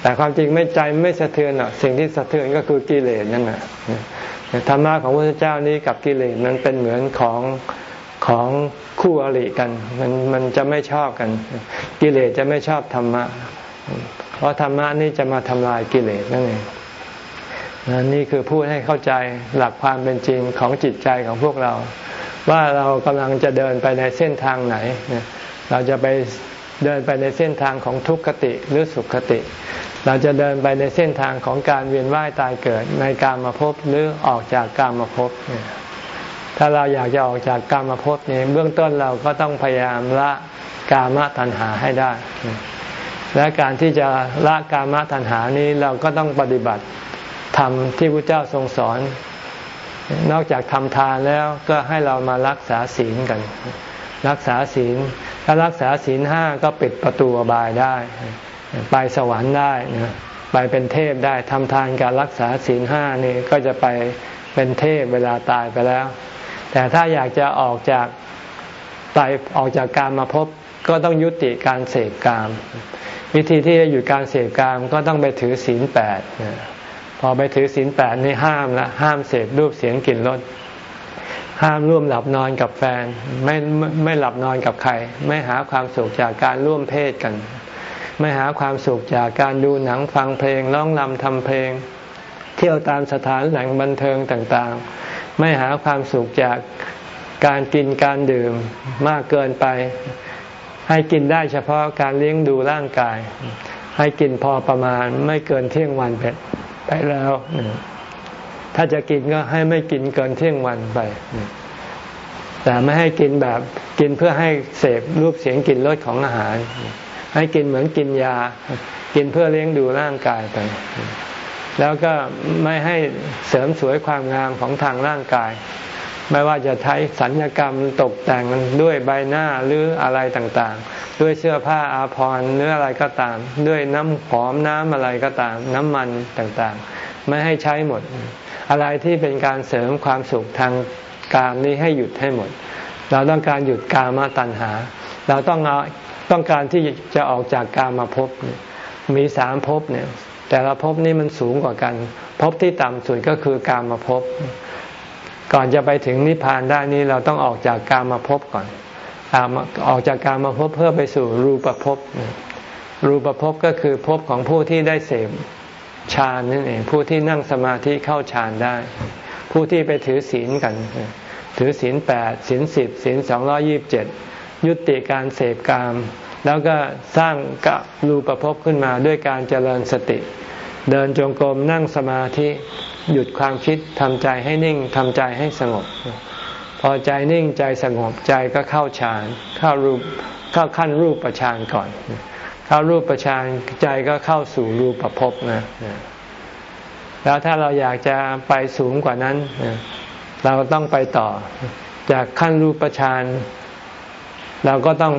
แต่ความจริงไม่ใจไม่สะเทือนหรอกสิ่งที่สะเทือนก็คือกิเลสนั่นแหละธรรมะของพระเจ้านี้กับกิเลสมันเป็นเหมือนของของคู่อริกัน มันมันจะไม่ชอบกัน กิเลสจะไม่ชอบธรรมะ เพราะธรรมะนี่จะมาทำลายกิเลสนั่นเอง นี่คือพูดให้เข้าใจหลักความเป็นจริงของจิตใจของพวกเรา ว่าเรากำลังจะเดินไปในเส้นทางไหน เราจะไปเดินไปในเส้นทางของทุกขติหรือสุขติ เราจะเดินไปในเส้นทางของการเวียนว่ายตายเกิดในการมาพบหรือออกจากการมาพบถ้าเราอยากจะออกจากการมาพบนี้เบื้องต้นเราก็ต้องพยายามละกามตัณหาให้ได้ และการที่จะละกามตัณหานี้เราก็ต้องปฏิบัติ ธรรมที่พระเจ้าทรงสอน นอกจากทำทานแล้วก็ให้เรามารักษาศีลกัน รักษาศีลถ้ารักษาศีลห้าก็ปิดประตูบายได้ ไปสวรรค์ได้นะไปเป็นเทพได้ทำทานการรักษาศีลห้านี่ก็จะไปเป็นเทพเวลาตายไปแล้ว แต่ถ้าอยากจะออกจากตายออกจากการมาพบก็ต้องยุติการเสพกาม วิธีที่จะหยุดการเสพกามก็ต้องไปถือศีลแปด พอไปถือศีลแปดนี่ห้ามละห้ามเสพรูปเสียงกลิ่นรสห้ามร่วมหลับนอนกับแฟน ไม่ไม่หลับนอนกับใคร ไม่หาความสุขจากการร่วมเพศกัน ไม่หาความสุขจากการดูหนังฟังเพลงร้องรำทำเพลง เที่ยวตามสถานแหล่งบันเทิงต่างๆ ไม่หาความสุขจากการกินการดื่มมากเกินไป ให้กินได้เฉพาะการเลี้ยงดูร่างกาย ให้กินพอประมาณไม่เกินเที่ยงวันเพ็ ไปแล้ว ถ้าจะกินก็ให้ไม่กินเกินเที่ยงวันไป แต่ไม่ให้กินแบบกินเพื่อให้เสพรูปเสียงกลิ่นรสของอาหาร ให้กินเหมือนกินยา กินเพื่อเลี้ยงดูร่างกายไป แล้วก็ไม่ให้เสริมสวยความงามของทางร่างกาย ไม่ว่าจะใช้สัญญกรรมตกแต่งด้วยใบหน้าหรืออะไรต่างๆ ด้วยเสื้อผ้าอาภรณ์เนื้ออะไรก็ตาม ด้วยน้ำหอมน้ำอะไรก็ตาม น้ำมันต่างๆ ไม่ให้ใช้หมด อะไรที่เป็นการเสริมความสุขทางกามนี้ให้หยุดให้หมด เราต้องการหยุดกามาตัณหา เราต้องเอาต้องการที่จะออกจากกามาภพมีสามภพเนี่ย แต่ละภพนี้มันสูงกว่ากันภพที่ต่ำสุดก็คือกามาภพ ก่อนจะไปถึงนิพพานได้นี้เราต้องออกจากกามาภพก่อน ออกจากกามาภพเพื่อไปสู่รูปภพรูปภพก็คือภพของผู้ที่ได้เสพฌานนั่นเองผู้ที่นั่งสมาธิเข้าฌานได้ ผู้ที่ไปถือศีลกัน ถือศีลแปดศีลสิบศีลสองร้อยี่บเจ็ดยุติการเสพกาม แล้วก็สร้างกรูปภพขึ้นมาด้วยการเจริญสติ เดินจงกรมนั่งสมาธิ หยุดความคิดทำใจให้นิ่งทำใจให้สงบ พอใจนิ่งใจสงบใจก็เข้าฌานเข้ารูปเข้าขั้นรูปประฌานก่อน เข้ารูปประฌานใจก็เข้าสู่รูปภพนะแล้วถ้าเราอยากจะไปสูงกว่านั้น เราต้องไปต่อ จากขั้นรูปฌานเราก็ต้อง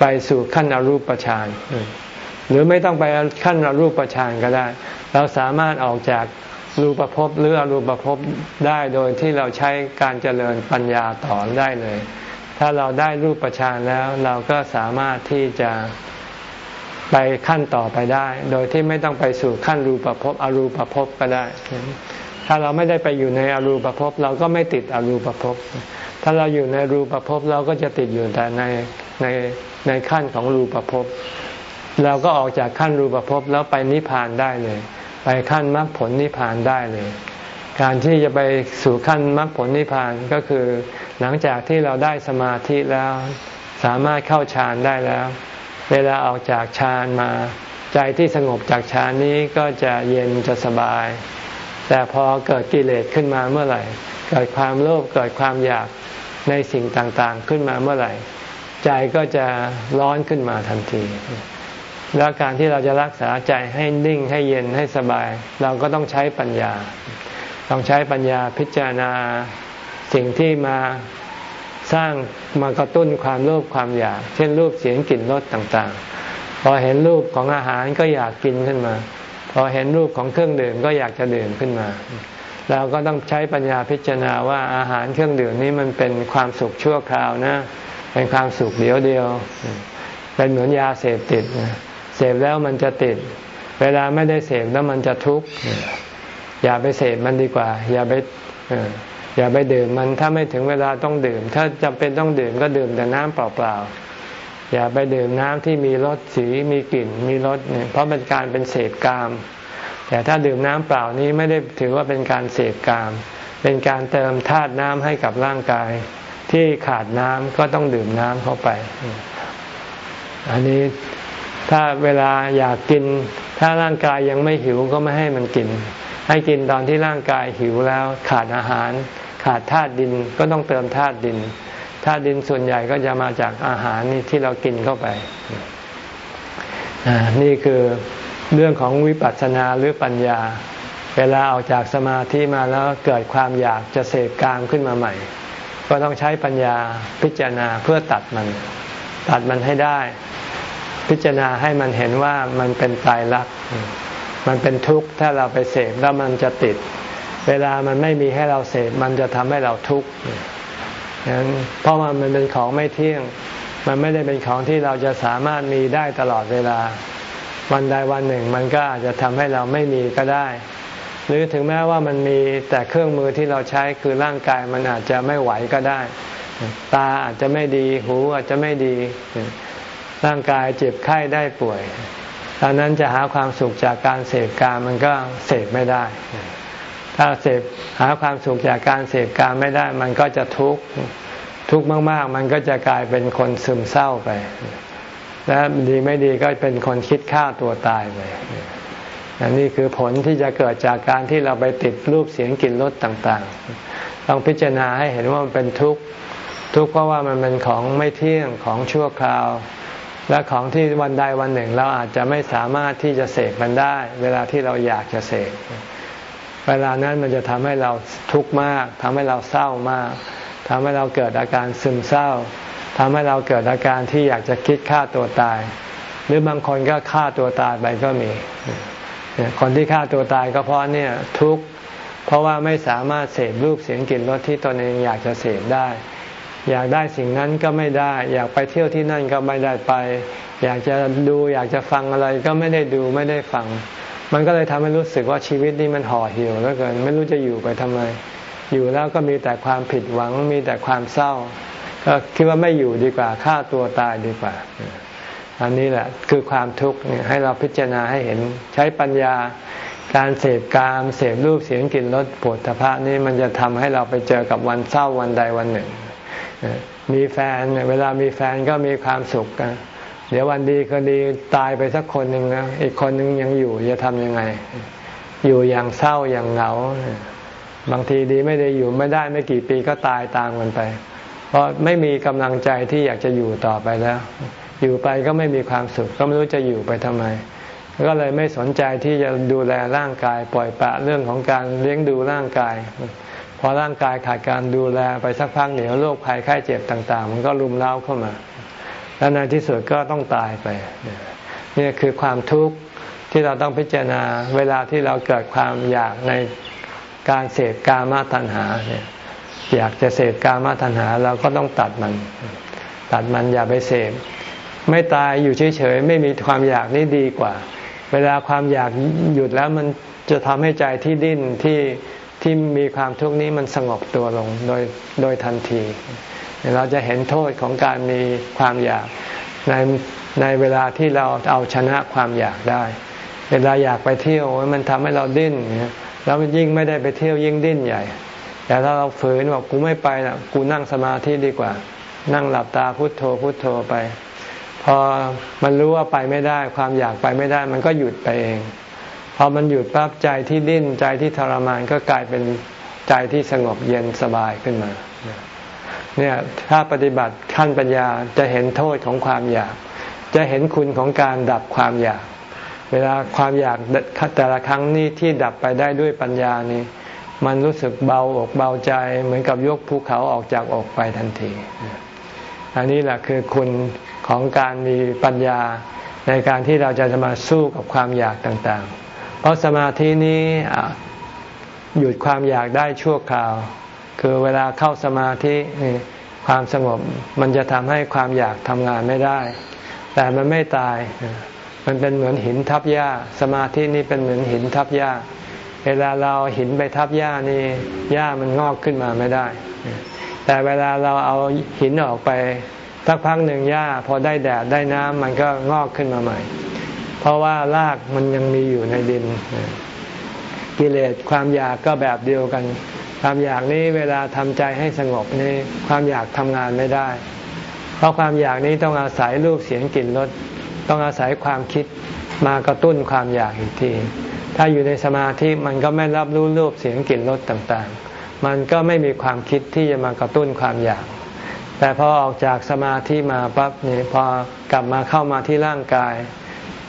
ไปสู่ขั้นอรูปฌานหรือไม่ต้องไปขั้นอรูปฌานก็ได้ เราสามารถออกจาก รูปภพหรืออรูปภพได้โดยที่เราใช้การเจริญปัญญาต่อได้เลย ถ้าเราได้รูปฌานแล้วเราก็สามารถที่จะไปขั้นต่อไปได้ โดยที่ไม่ต้องไปสู่ขั้นรูปภพอรูปภพก็ได้ ถ้าเราไม่ได้ไปอยู่ในอรูปภพเราก็ไม่ติดอรูปภพถ้าเราอยู่ในรูปภพเราก็จะติดอยู่แต่ในในในขั้นของรูปภพเราก็ออกจากขั้นรูปภพแล้วไปนิพพานได้เลย ไปขั้นมรรคผลนิพพานได้เลย การที่จะไปสู่ขั้นมรรคผลนิพพานก็คือหลังจากที่เราได้สมาธิแล้ว สามารถเข้าฌานได้แล้ว เวลาออกจากฌานมา ใจที่สงบจากฌานนี้ก็จะเย็นจะสบาย แต่พอเกิดกิเลสขึ้นมาเมื่อไหร่ เกิดความโลภเกิดความอยากในสิ่งต่างๆขึ้นมาเมื่อไหร่ ใจก็จะร้อนขึ้นมาทันที แล้วการที่เราจะรักษาใจให้นิ่งให้เย็นให้สบาย เราก็ต้องใช้ปัญญา ต้องใช้ปัญญาพิจารณาสิ่งที่มาสร้างมากระตุ้นความโลภความอยาก เช่นรูปเสียงกลิ่นรสต่างๆ พอเห็นรูปของอาหารก็อยากกินขึ้นมา พอเห็นรูปของเครื่องดื่มก็อยากจะดื่มขึ้นมา เราก็ต้องใช้ปัญญาพิจารณาว่าอาหารเครื่องดื่มนี้มันเป็นความสุขชั่วคราวนะ เป็นความสุขเดียวเดียว เป็นเหมือนยาเสพติด เสพแล้วมันจะติด เวลาไม่ได้เสพแล้วมันจะทุกข์อย่าไปเสพมันดีกว่า อย่าไปอย่าไปดื่มมันถ้าไม่ถึงเวลาต้องดื่ม ถ้าจำเป็นต้องดื่มก็ดื่มแต่น้ำเปล่าๆอย่าไปดื่มน้ำที่มีรสสีมีกลิ่นมีรสเนี่ยเพราะเป็นการเป็นเสพกาม แต่ถ้าดื่มน้ำเปล่านี้ไม่ได้ถือว่าเป็นการเสพกาม เป็นการเติมธาตุน้ำให้กับร่างกาย ที่ขาดน้ำก็ต้องดื่มน้ำเข้าไป อันนี้ ถ้าเวลาอยากกิน ถ้าร่างกายยังไม่หิวก็ไม่ให้มันกิน ให้กินตอนที่ร่างกายหิวแล้วขาดอาหาร ขาดธาตุดินก็ต้องเติมธาตุดินธาตุดินส่วนใหญ่ก็จะมาจากอาหารนี่ที่เรากินเข้าไป นี่คือเรื่องของวิปัสสนาหรือปัญญา เวลาออกจากสมาธิมาแล้วเกิดความอยากจะเสพกามขึ้นมาใหม่ ก็ต้องใช้ปัญญาพิจารณาเพื่อตัดมัน ตัดมันให้ได้ พิจารณาให้มันเห็นว่ามันเป็นตายรัก มันเป็นทุกข์ถ้าเราไปเสพแล้วมันจะติด เวลามันไม่มีให้เราเสพมันจะทำให้เราทุกข์นั้นเพราะมันมันเป็นของไม่เที่ยง มันไม่ได้เป็นของที่เราจะสามารถมีได้ตลอดเวลา วันใดวันหนึ่งมันก็อาจจะทำให้เราไม่มีก็ได้ หรือถึงแม้ว่ามันมีแต่เครื่องมือที่เราใช้คือร่างกายมันอาจจะไม่ไหวก็ได้ ตาอาจจะไม่ดีหูอาจจะไม่ดี ร่างกายเจ็บไข้ได้ป่วย ตอนนั้นจะหาความสุขจากการเสพการมันก็เสพไม่ได้ ถ้าเสพหาความสุขจากการเสพการไม่ได้ มันก็จะทุกข์ทุกข์มากๆ มันก็จะกลายเป็นคนซึมเศร้าไป และดีไม่ดีก็เป็นคนคิดฆ่าตัวตายไปอันนี้คือผลที่จะเกิดจากการที่เราไปติดรูปเสียงกลิ่นรสต่างๆ ต้องพิจารณาให้เห็นว่ามันเป็นทุกข์ ทุกข์เพราะว่ามันเป็นของไม่เที่ยงของชั่วคราว และของที่วันใดวันหนึ่งเราอาจจะไม่สามารถที่จะเสกมันได้ เวลาที่เราอยากจะเสกเวลานั้นมันจะทำให้เราทุกข์มากทำให้เราเศร้ามากทำให้เราเกิดอาการซึมเศร้าทำให้เราเกิดอาการที่อยากจะคิดฆ่าตัวตาย หรือบางคนก็ฆ่าตัวตายไปก็มี คนที่ฆ่าตัวตายก็เพราะเนี่ยทุกข์เพราะว่าไม่สามารถเสพรูปเสียงกลิ่นรสที่ตนเองอยากจะเสพได้ อยากได้สิ่งนั้นก็ไม่ได้ อยากไปเที่ยวที่นั่นก็ไม่ได้ไป อยากจะดูอยากจะฟังอะไรก็ไม่ได้ดูไม่ได้ฟัง มันก็เลยทำให้รู้สึกว่าชีวิตนี้มันห่อเหี่ยวแล้วเกินไม่รู้จะอยู่ไปทำไม อยู่แล้วก็มีแต่ความผิดหวังมีแต่ความเศร้า ก็คิดว่าไม่อยู่ดีกว่าฆ่าตัวตายดีกว่า อันนี้แหละคือความทุกข์ให้เราพิจารณาให้เห็นใช้ปัญญาการเสพกามเสพรูปเสียงกลิ่นรสปวดทพะนี่มันจะทำให้เราไปเจอกับวันเศร้าวันใดวันหนึ่ง มีแฟนเวลามีแฟนก็มีความสุขกันเดี๋ยววันดีก็ดีตายไปสักคนหนึ่งนะอีกคนหนึ่งยังอยู่จะทำยังไง อยู่อย่างเศร้าอย่างเหงา บางทีดีไม่ได้อยู่ไม่ได้ไม่กี่ปีก็ตายตามกันไป เพราะไม่มีกำลังใจที่อยากจะอยู่ต่อไปแล้ว อยู่ไปก็ไม่มีความสุข ก็ไม่รู้จะอยู่ไปทำไม ก็เลยไม่สนใจที่จะดูแลร่างกาย ปล่อยปะเรื่องของการเลี้ยงดูร่างกาย อร่างกายขาดการดูแลไปสักพักเดี๋ยวโรคภัยไข้เจ็บต่าง ๆ มันก็รุมเร้าเข้ามา แล้วในที่สุดก็ต้องตายไปนี่คือความทุกข์ที่เราต้องพิจารณาเวลาที่เราเกิดความอยากในการเสพกามาตัณหาเนี่ยอยากจะเสพกามาตัณหาเราก็ต้องตัดมัน ตัดมันอย่าไปเสพไม่ตายอยู่เฉยๆไม่มีความอยากนี่ดีกว่า เวลาความอยากหยุดแล้วมันจะทำให้ใจที่ดิ้นที่ ที่มีความทุกข์นี้มันสงบตัวลงโดยโดยทันที เราจะเห็นโทษของการมีความอยากในในเวลาที่เราเอาชนะความอยากได้ เวลาอยากไปเที่ยวมันทำให้เราดิ้นแล้วมันยิ่งไม่ได้ไปเที่ยวยิ่งดิ้นใหญ่ แต่ถ้าเราฝืนบอกกูไม่ไปละกูนั่งสมาธิดีกว่า นั่งหลับตาพุโทโธพุโทโธไป พอมันรู้ว่าไปไม่ได้ ความอยากไปไม่ได้ มันก็หยุดไปเอง พอมันหยุดปั๊บใจที่ดิ้นใจที่ทรมานก็กลายเป็นใจที่สงบเย็นสบายขึ้นมาเนี่ยถ้าปฏิบัติขั้นปัญญาจะเห็นโทษของความอยาก จะเห็นคุณของการดับความอยาก เวลาความอยากแต่ละครั้งนี้ที่ดับไปได้ด้วยปัญญานี้ มันรู้สึกเบาอกเบาใจ เหมือนกับยกภูเขาออกจากอกไปทันที อันนี้แหละคือคุณของการมีปัญญาในการที่เราจะมาสู้กับความอยากต่างๆ เพราะสมาธินี้หยุดความอยากได้ชั่วคราว คือเวลาเข้าสมาธิความสงบมันจะทำให้ความอยากทำงานไม่ได้ แต่มันไม่ตาย มันเป็นเหมือนหินทับหญ้า สมาธินี้เป็นเหมือนหินทับหญ้า เวลาเราหินไปทับหญ้านี่หญ้ามันงอกขึ้นมาไม่ได้ แต่เวลาเราเอาหินออกไปสักพักหนึ่งหญ้าพอได้แดดได้น้ำมันก็งอกขึ้นมาใหม่ เพราะว่ารากมันยังมีอยู่ในดิน กิเลสความอยากก็แบบเดียวกัน ความอยากนี้เวลาทำใจให้สงบนี่ความอยากทำงานไม่ได้ เพราะความอยากนี้ต้องอาศัยรูปเสียงกลิ่นรสต้องอาศัยความคิดมากระตุ้นความอยากอีกที ถ้าอยู่ในสมาธิมันก็ไม่รับรู้รูปเสียงกลิ่นรสต่างๆ มันก็ไม่มีความคิดที่จะมากระตุ้นความอยาก แต่พอออกจากสมาธิมาปั๊บนี่พอกลับมาเข้ามาที่ร่างกาย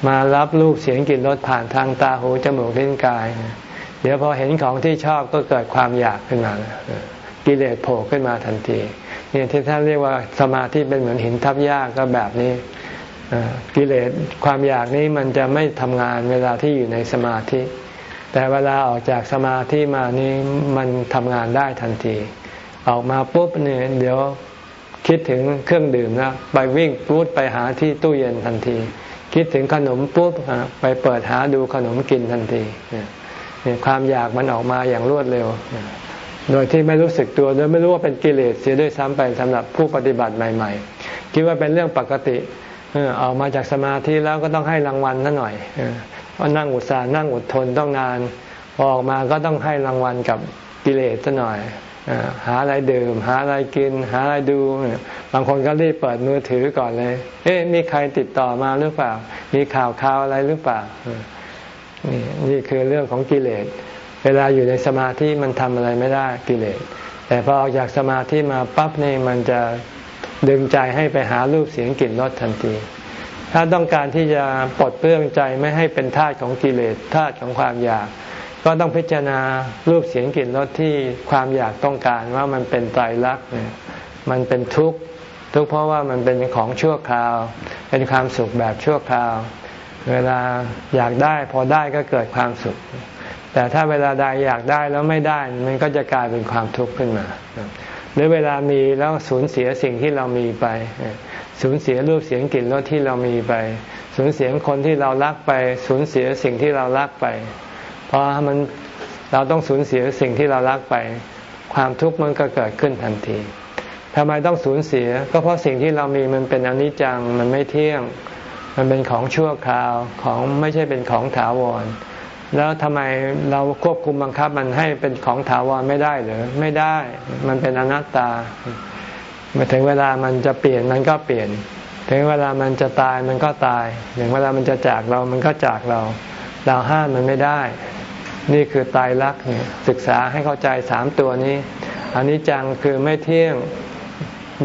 มารับรูปเสียงกลิ่นรสผ่านทางตาหูจมูกลิ้นกาย เดี๋ยวพอเห็นของที่ชอบก็เกิดความอยากขึ้นมากิเลสโผล่ขึ้นมาทันทีเนี่ยที่ท่านเรียกว่าสมาธิเป็นเหมือนหินทับยากก็แบบนี้กิเลสความอยากนี้มันจะไม่ทำงานเวลาที่อยู่ในสมาธิ แต่เวลาออกจากสมาธิมานี้มันทำงานได้ทันที ออกมาปุ๊บเนี่ยเดี๋ยวคิดถึงเครื่องดื่มนะไปวิ่งปุ๊บไปหาที่ตู้เย็นทันที คิดถึงขนมปุ๊บไปเปิดหาดูขนมกินทันทีเนี่ยความอยากมันออกมาอย่างรวดเร็ว โดยที่ไม่รู้สึกตัวโดยไม่รู้ว่าเป็นกิเลสเสียด้วยซ้ำไปสำหรับผู้ปฏิบัติใหม่ ๆ คิดว่าเป็นเรื่องปกติออกมาจากสมาธิแล้วก็ต้องให้รางวัลนั่นหน่อยว่านั่งอุตส่าห์นั่งอดทนต้องนานออกมาก็ต้องให้รางวัลกับกิเลสซะหน่อย หาอะไรดื่ม หาอะไรกิน หาอะไรดู บางคนก็รีบเปิดมือถือก่อนเลย เอ๊ะมีใครติดต่อมาหรือเปล่า มีข่าวข่าวอะไรหรือเปล่า นี่นี่คือเรื่องของกิเลส เวลาอยู่ในสมาธิมันทำอะไรไม่ได้กิเลส แต่พอออกจากสมาธิมาปั๊บนี่มันจะดึงใจให้ไปหารูปเสียงกลิ่นรสทันที ถ้าต้องการที่จะปลดเปลื้องใจไม่ให้เป็นทาสของกิเลสทาสของความอยาก ก็ต้องพิจารณารูปเสียงกลิ่นรสที่ความอยากต้องการว่ามันเป็นไตรลักษณ์เนี่ยมันเป็นทุกข์ทุกข์เพราะว่ามันเป็นของชั่วคราว เป็นความสุขแบบชั่วคราว เวลาอยากได้พอได้ก็เกิดความสุข แต่ถ้าเวลาใดอยากได้แล้วไม่ได้มันก็จะกลายเป็นความทุกข์ขึ้นมา หรือเวลามีแล้วสูญเสียสิ่งที่เรามีไปสูญเสียรูปเสียงกลิ่นรสที่เรามีไป สูญเสียคนที่เรารักไป สูญเสียสิ่งที่เรารักไป เพราะมันเราต้องสูญเสียสิ่งที่เรารักไป ความทุกข์มันก็เกิดขึ้นทันทีทำไมต้องสูญเสีย ก็เพราะสิ่งที่เรามีมันเป็นอนิจจังมันไม่เที่ยง มันเป็นของชั่วคราวของไม่ใช่เป็นของถาวร แล้วทำไมเราควบคุมบังคับมันให้เป็นของถาวรไม่ได้หรือไม่ได้มันเป็นอนัตตามาถึงเวลามันจะเปลี่ยนมันก็เปลี่ยน ถึงเวลามันจะตายมันก็ตายอย่างเวลามันจะจากเรามันก็จากเรา เราห้ามมันไม่ได้ นี่คือตายรักศึกษาให้เข้าใจสามตัวนี้อันนี้จังคือไม่เที่ยง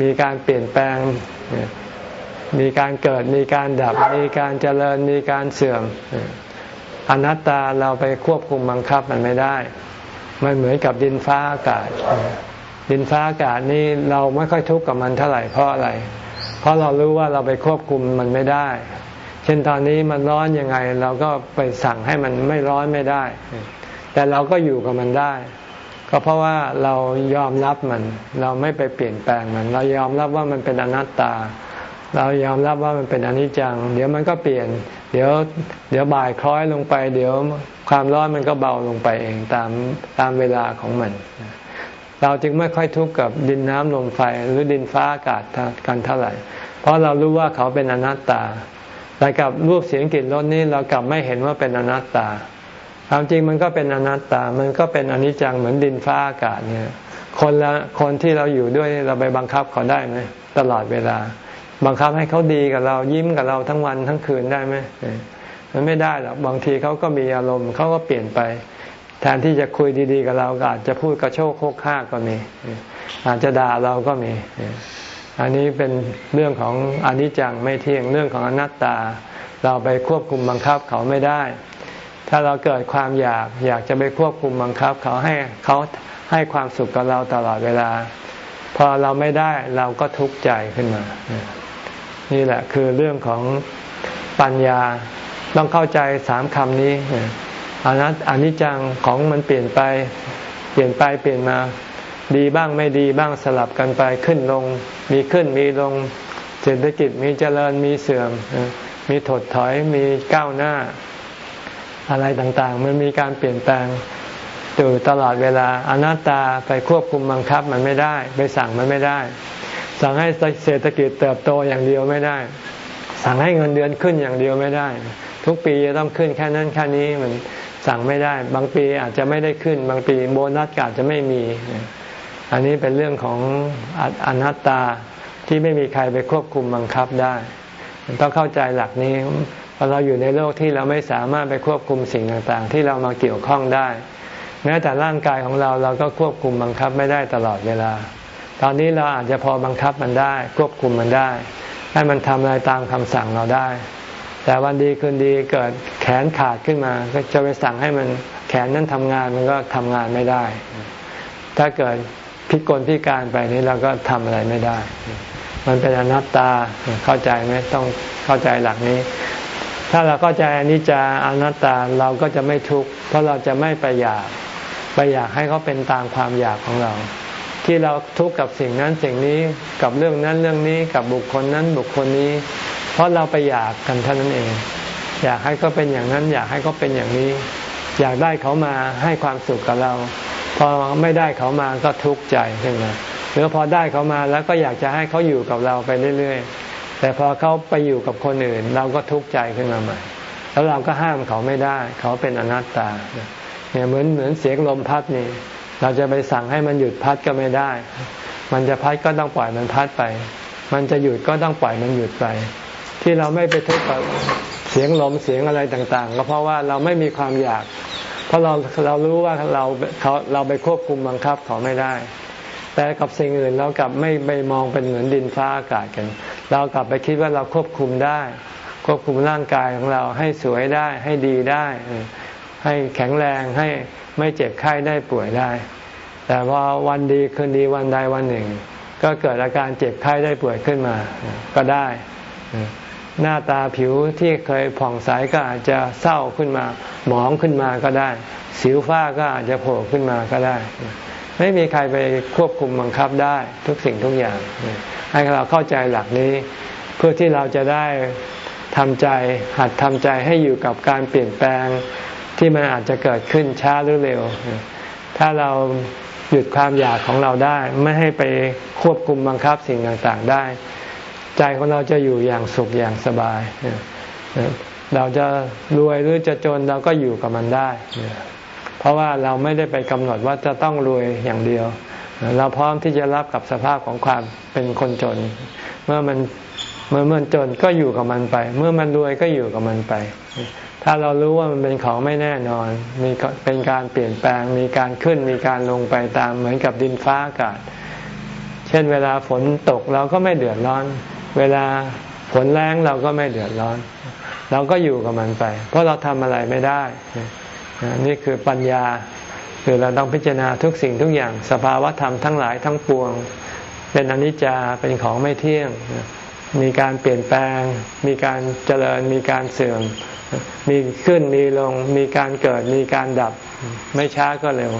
มีการเปลี่ยนแปลง มีการเกิดมีการดับ มีการเจริญมีการเสื่อม อนัตตาเราไปควบคุมบังคับมันไม่ได้ มันเหมือนกับดินฟ้าอากาศ ดินฟ้าอากาศนี่เราไม่ค่อยทุกข์กับมันเท่าไหร่เพราะอะไร เพราะเรารู้ว่าเราไปควบคุมมันไม่ได้ เช่นตอนนี้มันร้อนยังไง เราก็ไปสั่งให้มันไม่ร้อนไม่ได้ แต่เราก็อยู่กับมันได้ ก็เพราะว่าเรายอมรับมัน เราไม่ไปเปลี่ยนแปลงมัน เรายอมรับว่ามันเป็นอนัตตา เรายอมรับว่ามันเป็นอนิจจัง เดี๋ยวมันก็เปลี่ยน เดี๋ยว เดี๋ยวบ่ายคล้อยลงไป เดี๋ยวความร้อนมันก็เบาลงไปเองตามตามเวลาของมัน เราจึงไม่ค่อยทุกข์กับดินน้ำลมไฟหรือดินฟ้าอากาศกันเท่าไหร่ เพราะเรารู้ว่าเขาเป็นอนัตตา แต่กับรูปเสียงกลิ่นรสนี้เรากลับไม่เห็นว่าเป็นอนัตตาความจริงมันก็เป็นอนัตตา มันก็เป็นอนิจจังเหมือนดินฟ้าอากาศเนี่ย คนละคนที่เราอยู่ด้วยเราไปบังคับเขาได้ไหมตลอดเวลา บังคับให้เขาดีกับเรายิ้มกับเราทั้งวันทั้งคืนได้ไหมมันไม่ได้หรอกบางทีเขาก็มีอารมณ์เขาก็เปลี่ยนไป แทนที่จะคุยดี ๆ กับเราก็อาจจะพูดกระโชกโคกห้าก็มี อาจจะด่าเราก็มี อันนี้เป็นเรื่องของอนิจจังไม่เที่ยงเรื่องของอนัตตา เราไปควบคุมบังคับเขาไม่ได้ ถ้าเราเกิดความอยากอยากจะไปควบคุมบังคับ เขาให้เขาให้ความสุขกับเราตลอดเวลา พอเราไม่ได้เราก็ทุกข์ใจขึ้นมา นี่แหละคือเรื่องของปัญญาต้องเข้าใจสามคำนี้อนัตอนิจจังของมันเปลี่ยนไป เปลี่ยนไปเปลี่ยนมา ดีบ้างไม่ดีบ้างสลับกันไปขึ้นลง มีขึ้นมีลง เศรษฐกิจมีเจริญมีเสื่อม มีถดถอยมีก้าวหน้า อะไรต่างๆ มันมีการเปลี่ยนแปลงอยู่ตลอดเวลาอนัตตาไปควบคุมบังคับมันไม่ได้ ไปสั่งมันไม่ได้ สั่งให้เศรษฐกิจเติบโตอย่างเดียวไม่ได้ สั่งให้เงินเดือนขึ้นอย่างเดียวไม่ได้ ทุกปีจะต้องขึ้นแค่นั้นแค่นี้มันสั่งไม่ได้ บางปีอาจจะไม่ได้ขึ้น บางปีโบนัสอาจจะไม่มี อันนี้เป็นเรื่องของอนัตตาที่ไม่มีใครไปควบคุมบังคับได้ต้องเข้าใจหลักนี้เพราะเราอยู่ในโลกที่เราไม่สามารถไปควบคุมสิ่งต่างๆ ที่เรามาเกี่ยวข้องได้ แม้แต่ร่างกายของเราเราก็ควบคุมบังคับไม่ได้ตลอดเวลา ตอนนี้เราอาจจะพอบังคับมันได้ ควบคุมมันได้ ให้มันทำอะไรตามคำสั่งเราได้ แต่วันดีคืนดีเกิดแขนขาดขึ้นมา ก็จะไปสั่งให้มันแขนนั้นทำงานมันก็ทำงานไม่ได้ ถ้าเกิด พิกลพิการไปนี้เราก็ทำอะไรไม่ได้ มันเป็นอนัตตาเข้าใจไหมต้องเข้าใจหลักนี้ ถ้าเราเข้าใจอนิจจาอนัตตาเราก็จะไม่ทุกข์เพราะเราจะไม่ไปอยากไปอยากให้เขาเป็นตามความอยากของเรา ที่เราทุกข์กับสิ่งนั้นสิ่งนี้กับเรื่องนั้นเรื่องนี้กับบุคคลนั้นบุคคลนี้ เพราะเราไปอยากกันเท่านั้นเอง อยากให้เขาเป็นอย่างนั้น อยากให้เขาเป็นอย่างนี้ อยากได้เขามาให้ความสุขกับเรา พอไม่ได้เขามาก็ทุกข์ใจขึ้นมาหรือพอได้เขามาแล้วก็อยากจะให้เขาอยู่กับเราไปเรื่อยๆ แต่พอเขาไปอยู่กับคนอื่น เราก็ทุกข์ใจขึ้นมาใหม่ แล้วเราก็ห้ามเขาไม่ได้ เขาเป็นอนัตตาเนี่ยเหมือนเหมือนเสียงลมพัดนี่ เราจะไปสั่งให้มันหยุดพัดก็ไม่ได้ มันจะพัดก็ต้องปล่อยมันพัดไป มันจะหยุดก็ต้องปล่อยมันหยุดไป ที่เราไม่ไปทุกข์กับเสียงลมเสียงอะไรต่างๆ ก็เพราะว่าเราไม่มีความอยาก เพราะเราเรารู้ว่าเราเขาเราไปควบคุมบังคับเขาไม่ได้ แต่กับสิ่งอื่นเรากลับไม่ไปมองเป็นเหมือนดินฟ้าอากาศกัน เรากลับไปคิดว่าเราควบคุมได้ ควบคุมร่างกายของเราให้สวยได้ ให้ดีได้ ให้แข็งแรงให้ไม่เจ็บไข้ได้ป่วยได้ แต่พอวันดีคืนดีวันใดวันหนึ่ง ก็เกิดอาการเจ็บไข้ได้ป่วยขึ้นมา ก็ได้ หน้าตาผิวที่เคยผ่องใสก็อาจจะเศร้าขึ้นมา หมองขึ้นมาก็ได้ สิวฝ้าก็อาจจะโผล่ขึ้นมาก็ได้ ไม่มีใครไปควบคุมบังคับได้ทุกสิ่งทุกอย่าง ให้เราเข้าใจหลักนี้ เพื่อที่เราจะได้ทำใจหัดทำใจให้อยู่กับการเปลี่ยนแปลงที่มันอาจจะเกิดขึ้นช้าหรือเร็ว ถ้าเราหยุดความอยากของเราได้ ไม่ให้ไปควบคุมบังคับสิ่งต่างๆได้ ใจของเราจะอยู่อย่างสุขอย่างสบาย เราจะรวยหรือจะจนเราก็อยู่กับมันได้ เพราะว่าเราไม่ได้ไปกำหนดว่าจะต้องรวยอย่างเดียว เราพร้อมที่จะรับกับสภาพของความเป็นคนจน เมื่อมันเมื่อมันจนก็อยู่กับมันไป เมื่อมันรวยก็อยู่กับมันไป ถ้าเรารู้ว่ามันเป็นของไม่แน่นอน มีเป็นการเปลี่ยนแปลง มีการขึ้น มีการลงไปตามเหมือนกับดินฟ้าอากาศ เช่นเวลาฝนตกเราก็ไม่เดือดร้อน เวลาฝนแรงเราก็ไม่เดือดร้อน เราก็อยู่กับมันไป เพราะเราทำอะไรไม่ได้ นี่คือปัญญาคือเราต้องพิจารณาทุกสิ่งทุกอย่าง สภาวะธรรมทั้งหลายทั้งปวง เป็นอนิจจาเป็นของไม่เที่ยง มีการเปลี่ยนแปลง มีการเจริญ มีการเสื่อม มีขึ้นมีลง มีการเกิดมีการดับ ไม่ช้าก็เร็ว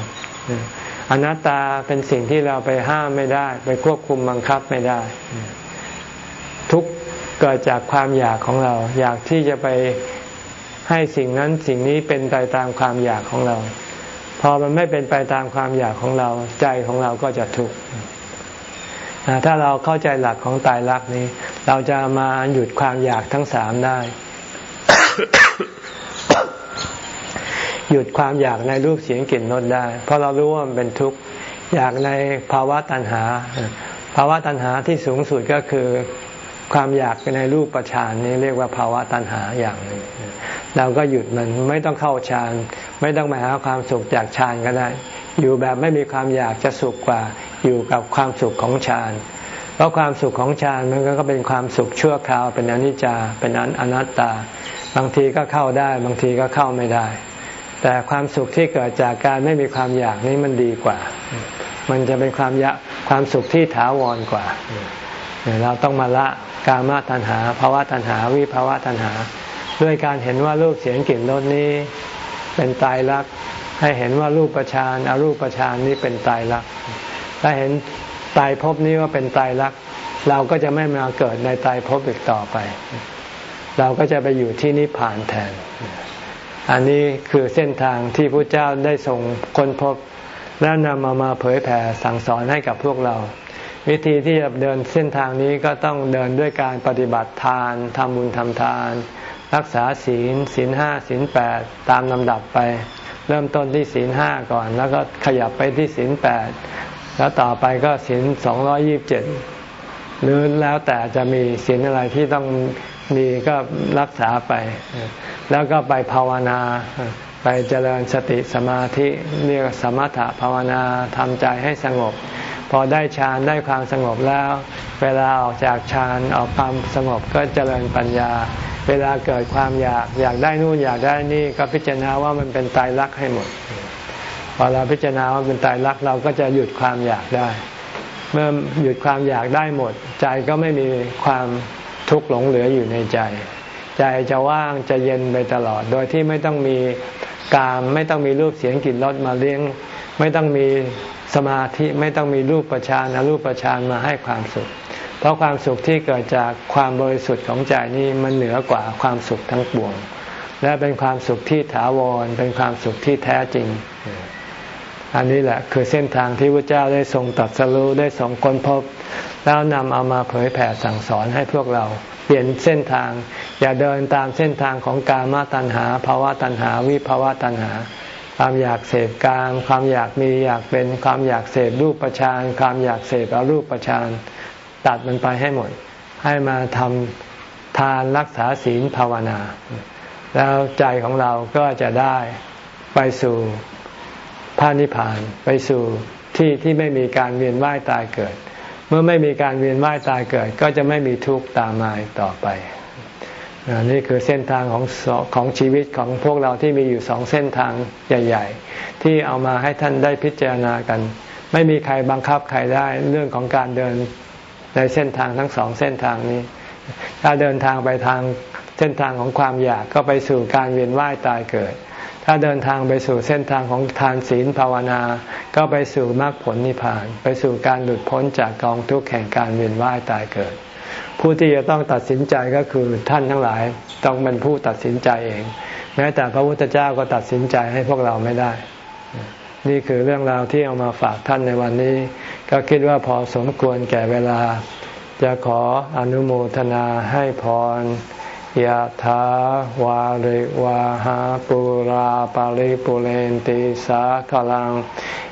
อนัตตาเป็นสิ่งที่เราไปห้ามไม่ได้ ไปควบคุมบังคับไม่ได้ เกิดจากความอยากของเรา อยากที่จะไปให้สิ่งนั้นสิ่งนี้เป็นไปตามความอยากของเรา พอมันไม่เป็นไปตามความอยากของเรา ใจของเราก็จะทุกข์ถ้าเราเข้าใจหลักของตายรักนี้ เราจะมาหยุดความอยากทั้งสามได้ หยุดความอยากในรูปเสียงกลิ่นรสได้ เพราะเรารู้ว่ามันเป็นทุกข์อยากในภาวะตัณหา ภาวะตัณหาที่สูงสุดก็คือ ความอยากในรูปประชานนี้เรียกว่าภาวะตัณหาอย่างหนึ่งเราก็หยุดมันไม่ต้องเข้าฌานไม่ต้องมาหาความสุขจากฌานก็ได้ อยู่แบบไม่มีความอยากจะสุขกว่า อยู่กับความสุขของฌานเพราะความสุขของฌานมันก็เป็นความสุขชั่วคราวเป็นอนิจจาเป็นอนัตตา บางทีก็เข้าได้ บางทีก็เข้าไม่ได้ แต่ความสุขที่เกิดจากการไม่มีความอยากนี้มันดีกว่า มันจะเป็นความยะความสุขที่ถาวรกว่า เราต้องมาละ กามตัณหาภาวะตัณหา วิภาวะตัณหา ด้วยการเห็นว่ารูปเสียงกลิ่นรสนี้ เป็นตายรักให้เห็นว่ารูปประชานอารูปประชานนี้เป็นตายรักถ้าเห็นตายภพนี้ว่าเป็นตายรักเราก็จะไม่มาเกิดในตายภพอีกต่อไป เราก็จะไปอยู่ที่นิพพานแทน อันนี้คือเส้นทางที่พระเจ้าได้ส่งคนพบ แล้วนำมามาเผยแผ่สั่งสอนให้กับพวกเรา วิธีที่จะเดินเส้นทางนี้ก็ต้องเดินด้วยการปฏิบัติทานทำบุญทำทาน รักษาศีลศีลห้าศีลแปดตามลำดับไป เริ่มต้นที่ศีลห้าก่อน แล้วก็ขยับไปที่ศีลแปดแล้วต่อไปก็ศีลสองร้อยี่บเจ็ดหรือแล้วแต่จะมีศีลอะไรที่ต้องมีก็รักษาไป แล้วก็ไปภาวนาไปเจริญสติสมาธิเรียกสมถะภาวนาทำใจให้สงบ พอได้ฌานได้ความสงบแล้ว เวลาออกจากฌานออกความสงบก็เจริญปัญญา เวลาเกิดความอยากอยากได้นู่นอยากได้นี่ก็พิจารณาว่ามันเป็นตายรักให้หมด พอเราพิจารณาว่าเป็นตายรักเราก็จะหยุดความอยากได้ เมื่อหยุดความอยากได้หมด ใจก็ไม่มีความทุกข์หลงเหลืออยู่ในใจ ใจจะว่างจะเย็นไปตลอด โดยที่ไม่ต้องมีกามไม่ต้องมีรูปเสียงกลิ่นรสมาเลี้ยง ไม่ต้องมี สมาธิไม่ต้องมีรูปประชานรูปประชานมาให้ความสุข เพราะความสุขที่เกิดจากความบริสุทธิ์ของใจนี้มันเหนือกว่าความสุขทั้งปวง และเป็นความสุขที่ถาวร เป็นความสุขที่แท้จริง อันนี้แหละคือเส้นทางที่พระเจ้าได้ทรงตัดสรู้ได้ทรงค้นพบ แล้วนำเอามาเผยแผ่สั่งสอนให้พวกเราเปลี่ยนเส้นทาง อย่าเดินตามเส้นทางของกามตัณหาภาวะตัณหา วิภาวะตัณหา ความอยากเสพกาม ความอยากมีอยากเป็นความอยากเสพรูปประชานความอยากเสพอรูปประชานตัดมันไปให้หมด ให้มาทำทานรักษาศีลภาวนา แล้วใจของเราก็จะได้ไปสู่พระนิพพานไปสู่ที่ที่ไม่มีการเวียนว่ายตายเกิด เมื่อไม่มีการเวียนว่ายตายเกิด ก็จะไม่มีทุกข์ตามมาต่อไป นี่คือเส้นทางของของชีวิตของพวกเราที่มีอยู่สองเส้นทางใหญ่ ๆ ที่เอามาให้ท่านได้พิจารณากัน ไม่มีใครบังคับใครได้เรื่องของการเดินในเส้นทางทั้งสองเส้นทางนี้ ถ้าเดินทางไปทางเส้นทางของความอยากก็ไปสู่การเวียนว่ายตายเกิด ถ้าเดินทางไปสู่เส้นทางของทานศีลภาวนา ก็ไปสู่มรรคผลนิพพาน ไปสู่การหลุดพ้นจากกองทุกข์แห่งการเวียนว่ายตายเกิด ผู้ที่จะต้องตัดสินใจก็คือท่านทั้งหลายต้องเป็นผู้ตัดสินใจเอง แม้แต่พระพุทธเจ้าก็ตัดสินใจให้พวกเราไม่ได้ นี่คือเรื่องราวที่เอามาฝากท่านในวันนี้ ก็คิดว่าพอสมควรแก่เวลา จะขออนุโมทนาให้พรยะถาวาริวาหาปุราปาริปุเรนติสาขลัง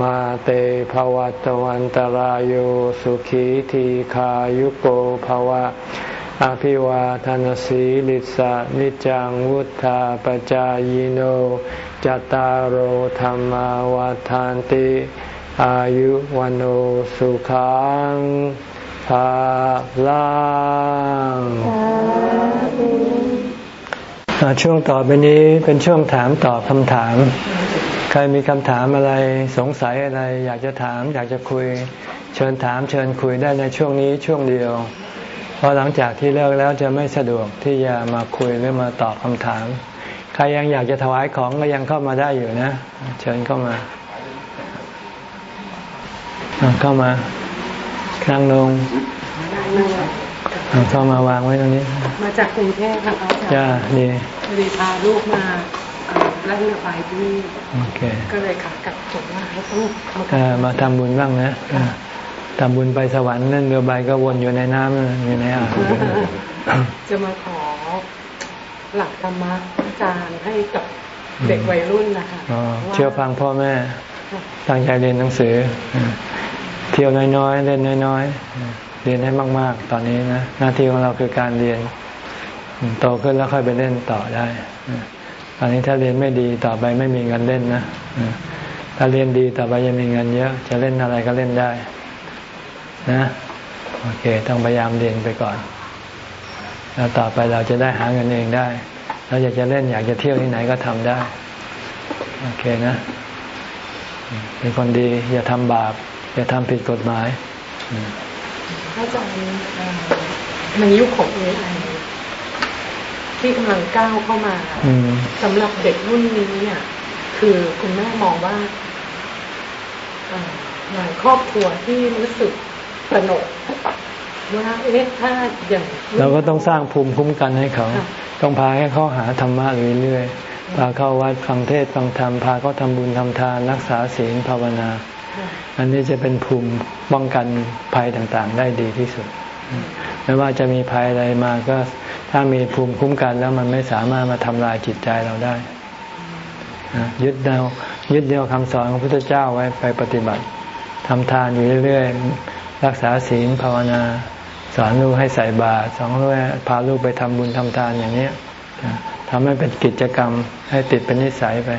มาเตภวัตวันตารโยสุขีทีขายุโกภวะ อภิวาทานสีลิสะนิจังวุธาปจายโนจตารโหธรรมวาทานติ อายุวันโอสุขังภาลังช่วงต่อไปนี้เป็นช่วงถามตอบคำถาม ใครมีคำถามอะไรสงสัยอะไร อยากจะถาม อยากจะคุย เชิญถามเชิญคุยได้ในช่วงนี้ช่วงเดียว เพราะหลังจากที่เลิกแล้วจะไม่สะดวกที่จะมาคุยหรือมาตอบคำถาม ใครยังอยากจะถวายของก็ยังเข้ามาได้อยู่นะ เชิญเข้ามา เข้ามานั่งลงเข้ามาวางไว้ตรงนี้ มาจากกรุงเทพค่ะอาจารย์จ้าดีดีพาลูกมา แล้วเรือไปที่โอเคก็เลยค่ะกับผมว่าให้ต้องมาทำบุญบ้างนะทำบุญไปสวรรค์นั่นเรือใบก็วนอยู่ในน้ำอยู่ในอ่างจะมาขอหลักธรรมะอาจารย์ให้กับเด็กวัยรุ่นนะคะเชื่อฟังพ่อแม่ตั้งใจเรียนหนังสือ เที่ยวน้อยๆ เล่นน้อยๆ เรียนให้มาก ๆ ตอนนี้นะ หน้าที่ของเราคือการเรียน โตขึ้นแล้วค่อยไปเล่นต่อได้ ตอนนี้ถ้าเรียนไม่ดีต่อไปไม่มีเงินเล่นนะถ้าเรียนดีต่อไปจะมีเงินเยอะ จะเล่นอะไรก็เล่นได้ นะโอเค ต้องพยายามเรียนไปก่อน แล้วต่อไปเราจะได้หาเงินเองได้ เราอยากจะเล่นอยากจะเที่ยวที่ไหนก็ทำได้ โอเคนะ เป็นคนดี อย่าทำบาป อย่าทำผิดกฎหมายอาจารย์ในยุคของเอไอ ที่กำลังก้าวเข้ามาสำหรับเด็กรุ่นนี้เนี่ย คือคุณแม่มองว่าหลายครอบครัวที่รู้สึกตระหนกว่าเอ๊ะถ้าอย่างเราก็ต้องสร้างภูมิคุ้มกันให้เขา ต้องพาให้เขาหาธรรมะเรื่อยๆพาเข้าวัดฟังเทศฟังธรรมพาเขาทำบุญทำทานรักษาศีลภาวนา อันนี้จะเป็นภูมิป้องกันภัยต่างๆ ได้ดีที่สุด ไม่ว่าจะมีภัยอะไรมาก็ ถ้ามีภูมิคุ้มกันแล้วมันไม่สามารถมาทำลายจิตใจเราได้ยึดเดียวยึดเดียวคำสอนของพระพุทธเจ้าไว้ไปปฏิบัติทำทานอยู่เรื่อยๆรักษาศีลภาวนา สอนลูกให้ใส่บาตรสอนลูกพาลูกไปทำบุญทำทานอย่างนี้ทำให้เป็นกิจกรรมให้ติดเป็นนิสัยไป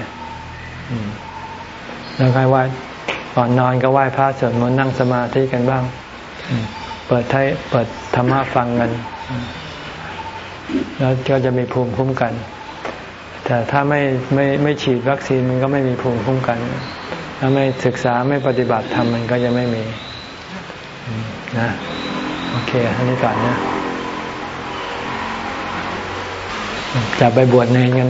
แล้วใครว่าก่อนนอนก็ไหว้พระสวดมนต์นั่งสมาธิกันบ้าง เปิดไทยเปิดธรรมะฟังกัน แล้วก็จะมีภูมิคุ้มกัน แต่ถ้าไม่ไม่ไม่ฉีดวัคซีนมันก็ไม่มีภูมิคุ้มกัน ถ้าไม่ศึกษาไม่ปฏิบัติทำมันก็จะไม่มีนะโอเคอันนี้ก่อนนะจะไปบวชเนกัน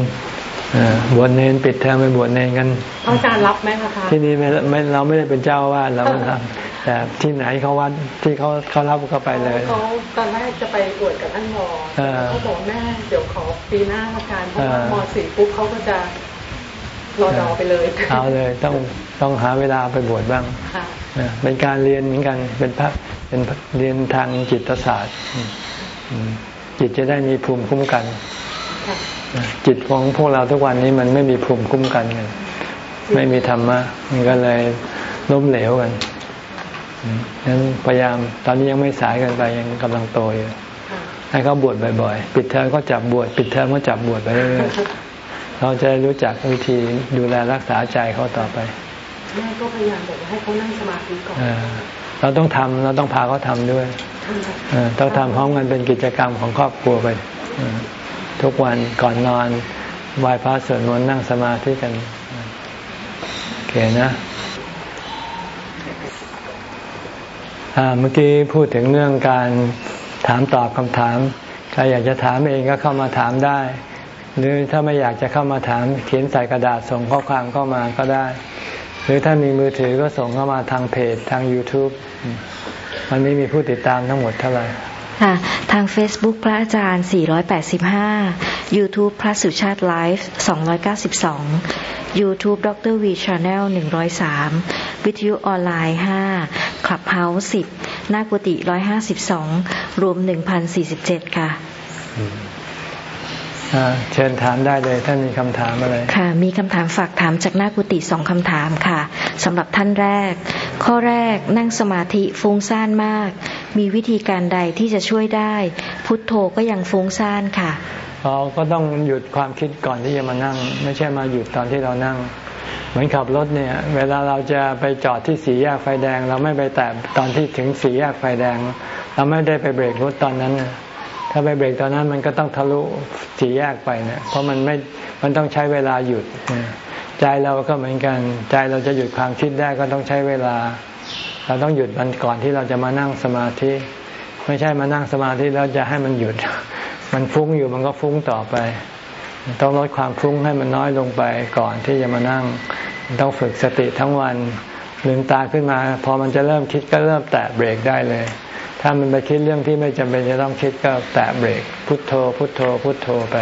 บวชเนนปิดเทอมไปบวชเนนกันอาจารย์รับไหมคะที่นี่ไม่เราไม่ได้เป็นเจ้าวาดเราทำ แต่ที่ไหนเขาวัดที่เขาเขารับก็ไปเลยเขาตอนแรกจะไปบวชกับท่านหมอเขาบอกแม่เดี๋ยวขอปีหน้าอาจารย์เพราะว่ามสี่ปุ๊บเขาก็จะรอดอไปเลยเอาเลยต้องต้องหาเวลาไปบวชบ้างเป็นการเรียนเหมือนกันเป็นพระเป็นเรียนทางจิตศาสตร์จิตจะได้มีภูมิคุ้มกัน จิตของพวกเราทุกวันนี้มันไม่มีภูมิคุ้มกันกัน ไม่มีธรรมะมันก็เลยล้มเหลวกัน นั้นพยายามตอนนี้ยังไม่สายกันไปยังกำลังโตอยู่ให้เขาบวชบ่อยๆ ปิดเทอมก็จับบวชปิดเทอมก็จับบวชไปเรื่อยๆเราจะรู้จักวิธีดูแลรักษาใจเขาต่อไปแม่ก็พยายามบอกให้เขานั่งสมาธิก่อนเราต้องทำเราต้องพาเขาทำด้วยต้องทำพร้อมกันเป็นกิจกรรมของครอบครัวไปทุกวันก่อนนอนไหว้พระสวดมนต์นั่งสมาธิกันโอเคนะ เมื่อกี้พูดถึงเรื่องการถามตอบคำถาม ใครอยากจะถามเองก็เข้ามาถามได้ หรือถ้าไม่อยากจะเข้ามาถาม เขียนใส่กระดาษส่งข้อความเข้ามาก็ได้ หรือถ้ามีมือถือก็ส่งเข้ามาทางเพจทาง YouTube วันนี้มีผู้ติดตามทั้งหมดเท่าไหร่ค่ะทาง Facebook พระอาจารย์ 485 YouTube พระสุชาติไลฟ์292 YouTube ดร V Channel 103 วิทยุออนไลน์ 5 Clubhouse 10หน้ากุฏิ152รวม1,047ค่ะเชิญถามได้เลยท่านมีคำถามอะไรค่ะ มีคำถามฝากถามจากหน้ากุฏิสองคำถามค่ะสำหรับท่านแรก ข้อแรกนั่งสมาธิฟุ้งซ่านมาก มีวิธีการใดที่จะช่วยได้ พุทโธก็ยังฟุ้งซ่านค่ะอ๋อก็ต้องหยุดความคิดก่อนที่จะมานั่ง ไม่ใช่มาหยุดตอนที่เรานั่ง เหมือนขับรถเนี่ย เวลาเราจะไปจอดที่สี่แยกไฟแดง เราไม่ไปแตะตอนที่ถึงสี่แยกไฟแดง เราไม่ได้ไปเบรกรถตอนนั้นถ้าไปเบรกตอนนั้นมันก็ต้องทะลุสี่แยกไปเนี่ยเพราะมันไม่มันต้องใช้เวลาหยุดใจเราก็เหมือนกันใจเราจะหยุดความคิดได้ก็ต้องใช้เวลา เราต้องหยุดมันก่อนที่เราจะมานั่งสมาธิ ไม่ใช่มานั่งสมาธิแล้วจะให้มันหยุด มันฟุ้งอยู่มันก็ฟุ้งต่อไป ต้องลดความฟุ้งให้มันน้อยลงไปก่อนที่จะมานั่ง ต้องฝึกสติทั้งวันลืมตาขึ้นมาพอมันจะเริ่มคิดก็เริ่มแตะเบรกได้เลย ถ้ามันไปคิดเรื่องที่ไม่จำเป็นจะต้องคิดก็แตะเบรก พุทโธ พุทโธ พุทโธไป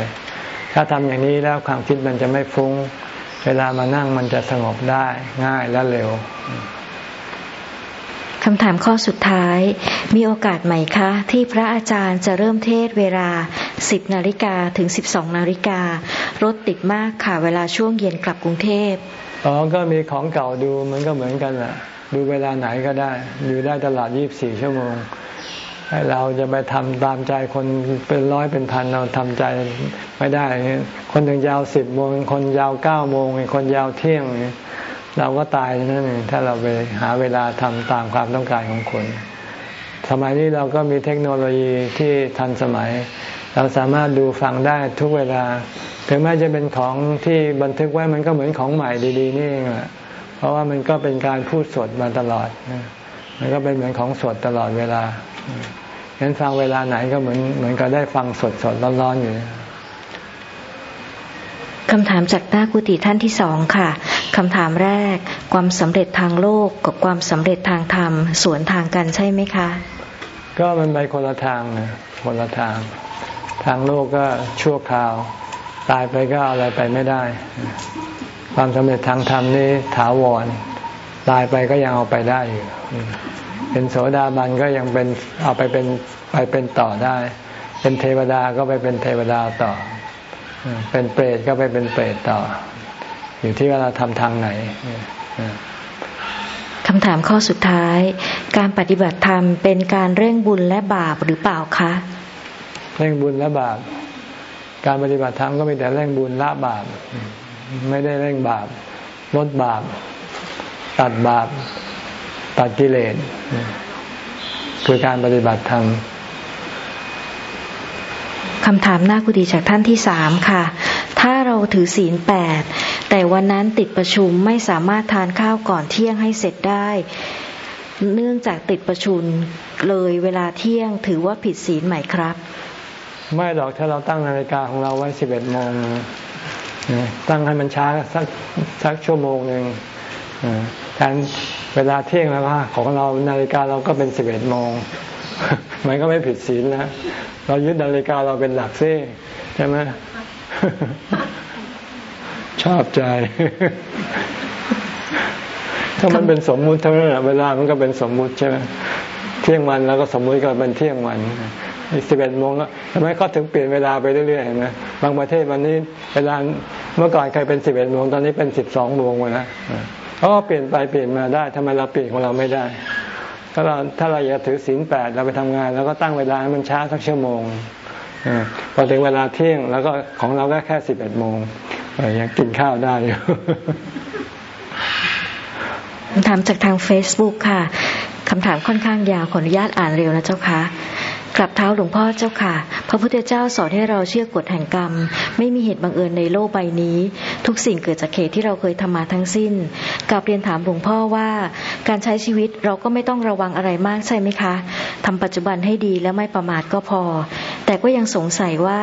ถ้าทำอย่างนี้แล้วความคิดมันจะไม่ฟุง้ง เวลามานั่งมันจะสงบได้ง่ายและเร็ว คำถามข้อสุดท้าย มีโอกาสไหมคะ ที่พระอาจารย์จะเริ่มเทศเวลา 10นาฬิกาถึง 12นาฬิการถติดมากค่ะเวลาช่วงเย็นกลับกรุงเทพอ๋อก็มีของเก่าดูมันก็เหมือนกันแหละดูเวลาไหนก็ได้ ดูได้ตลอด 24 ชั่วโมงเราจะไปทำตามใจคนเป็นร้อยเป็นพันเราทำใจไม่ได้ คนหนึ่งยาวสิบโมง คนยาวเก้าโมง คนยาวเที่ยง เราก็ตายนั่นเองถ้าเราไปหาเวลาทำตามความต้องการของคน สมัยนี้เราก็มีเทคโนโลยีที่ทันสมัย เราสามารถดูฟังได้ทุกเวลา ถึงแม้จะเป็นของที่บันทึกไว้มันก็เหมือนของใหม่ดีๆนี่เองแหละเพราะว่ามันก็เป็นการพูดสดมาตลอด มันก็เป็นเหมือนของสดตลอดเวลางั้นฟังเวลาไหนก็เหมือนเหมือนกับได้ฟังสดสดร้อนๆอยู่คำถามจากหน้ากุฏิท่านที่สองค่ะ คำถามแรก ความสำเร็จทางโลกกับความสำเร็จทางธรรมสวนทางกันใช่ไหมคะ ก็มันไปคนละทางนะคนละทาง ทางโลกก็ชั่วคราว ตายไปก็อะไรไปไม่ได้ ความสำเร็จทางธรรมนี่ถาวร ตายไปก็ยังเอาไปได้อยู่เป็นโสดาบันก็ยังเป็นเอาไปเป็นไปเป็นต่อได้ เป็นเทวดาก็ไปเป็นเทวดาต่อ เป็นเปรตก็ไปเป็นเปรตต่อ อยู่ที่ว่าเราทำทางไหนคำถามข้อสุดท้าย การปฏิบัติธรรมเป็นการเร่งบุญและบาปหรือเปล่าคะ เร่งบุญและบาป การปฏิบัติธรรมก็มีแต่เร่งบุญละบาป ไม่ได้เร่งบาปลดบาป ตัดบาป ตัดกิเลสคือการปฏิบัติธรรมคำถามหน้ากุฏิจากท่านที่สามค่ะ ถ้าเราถือศีลแปด แต่วันนั้นติดประชุมไม่สามารถทานข้าวก่อนเที่ยงให้เสร็จได้ เนื่องจากติดประชุมเลยเวลาเที่ยงถือว่าผิดศีลไหมครับ ไม่หรอกถ้าเราตั้งนาฬิกาของเราไว้สิบเอ็ดโมงตั้งให้มันช้าสักสักชั่วโมงหนึ่งแทนเวลาเที่ยงแล้วของเรานาฬิกาเราก็เป็นสิบเอ็ดโมงมันก็ไม่ผิดศีลนะเรายึดนาฬิกาเราเป็นหลักซิใช่ไหม ชอบใจ ถ้ามันเป็นสมมุติเท่านั้นเวลามันก็เป็นสมมุติใช่ไหมเที่ยงวันแล้วก็สมมุติก็เป็นเที่ยงวันสิบเอ็ดโมงก็ทำไมเขาถึงเปลี่ยนเวลาไปเรื่อยๆนะบางประเทศวันนี้เวลาเมื่อก่อนใครเป็นสิบเอ็ดโมงตอนนี้เป็นสิบสองโมงแล้วเขาก็เปลี่ยนไปเปลี่ยนมาได้ทำไมเราเปลี่ยนของเราไม่ได้ถ้าเราถ้าเราอยากถือศีลแปดเราไปทำงาน แล้วก็ตั้งเวลาให้มันช้าสักชั่วโมงอพอถึงเวลาเที่ยง แล้วก็ของเราก็แค่สิบเอ็ดโมง ยังกินข้าวได้อยู่ถามจากทาง Facebook ค่ะคำถามค่อนข้างยาวขออนุญาตอ่านเร็วนะเจ้าค่ะกลับเท้าหลวงพ่อเจ้าค่ะ พระพุทธเจ้าสอนให้เราเชื่อกฎแห่งกรรม ไม่มีเหตุบังเอิญในโลกใบนี้ ทุกสิ่งเกิดจากเหตุที่เราเคยทำมาทั้งสิ้นกลับเรียนถามหลวงพ่อว่า การใช้ชีวิตเราก็ไม่ต้องระวังอะไรมากใช่ไหมคะทำปัจจุบันให้ดีและไม่ประมาทก็พอ แต่ก็ยังสงสัยว่า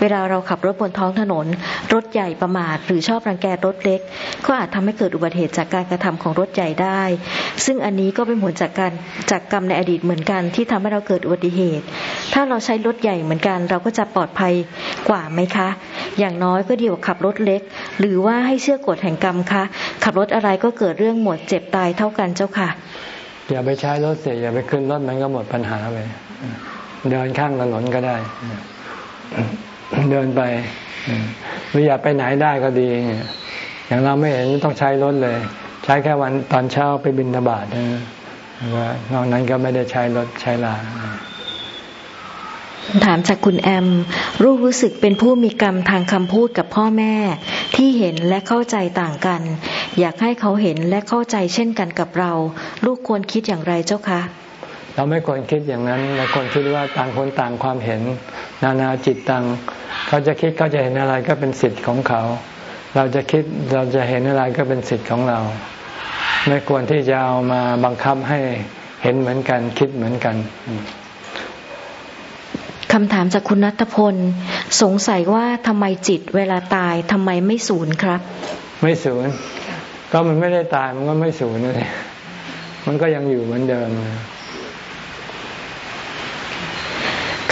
เวลาเราขับรถบนท้องถนน รถใหญ่ประมาท หรือชอบรังแกรถเล็ก ก็อาจทำให้เกิดอุบัติเหตุจากการกระทำของรถใหญ่ได้ ซึ่งอันนี้ก็เป็นผลจากการจากกรรมในอดีตเหมือนกันที่ทำให้เราเกิดอุบัติเหตุ ถ้าเราใช้รถใหญ่เหมือนกัน เราก็จะปลอดภัยกว่าไหมคะ อย่างน้อยก็ดีกว่าขับรถเล็ก หรือว่าให้เชื่อกฎแห่งกรรมคะ ขับรถอะไรก็เกิดเรื่องหมดเจ็บตายเท่ากันเจ้าค่ะอย่าไปใช้รถเสียอย่าไปขึ้นรถมันก็หมดปัญหาไป เดินข้างถนนก็ได้ เดินไปหรืออย่าไปไหนได้ก็ดี อย่างเราไม่เห็นต้องใช้รถเลย ใช้แค่วันตอนเช้าไปบินทบาทนะนอกนั้นก็ไม่ได้ใช้รถใช้ลาถามจากคุณแอม ลูกรู้สึกเป็นผู้มีกรรมทางคำพูดกับพ่อแม่ ที่เห็นและเข้าใจต่างกัน อยากให้เขาเห็นและเข้าใจเช่นกันกับเรา ลูกควรคิดอย่างไรเจ้าคะ เราไม่ควรคิดอย่างนั้นเราควรคิดว่าต่างคนต่างความเห็น นานาจิตตังเขาจะคิดเขาจะเห็นอะไรก็เป็นสิทธิ์ของเขา เราจะคิดเราจะเห็นอะไรก็เป็นสิทธิ์ของเรา ไม่ควรที่จะเอามาบังคับให้เห็นเหมือนกันคิดเหมือนกันคำถามจากคุณนัทพล สงสัยว่าทำไมจิตเวลาตายทำไมไม่สูญครับ ไม่สูญก็มันไม่ได้ตายมันก็ไม่สูญเลยมันก็ยังอยู่เหมือนเดิม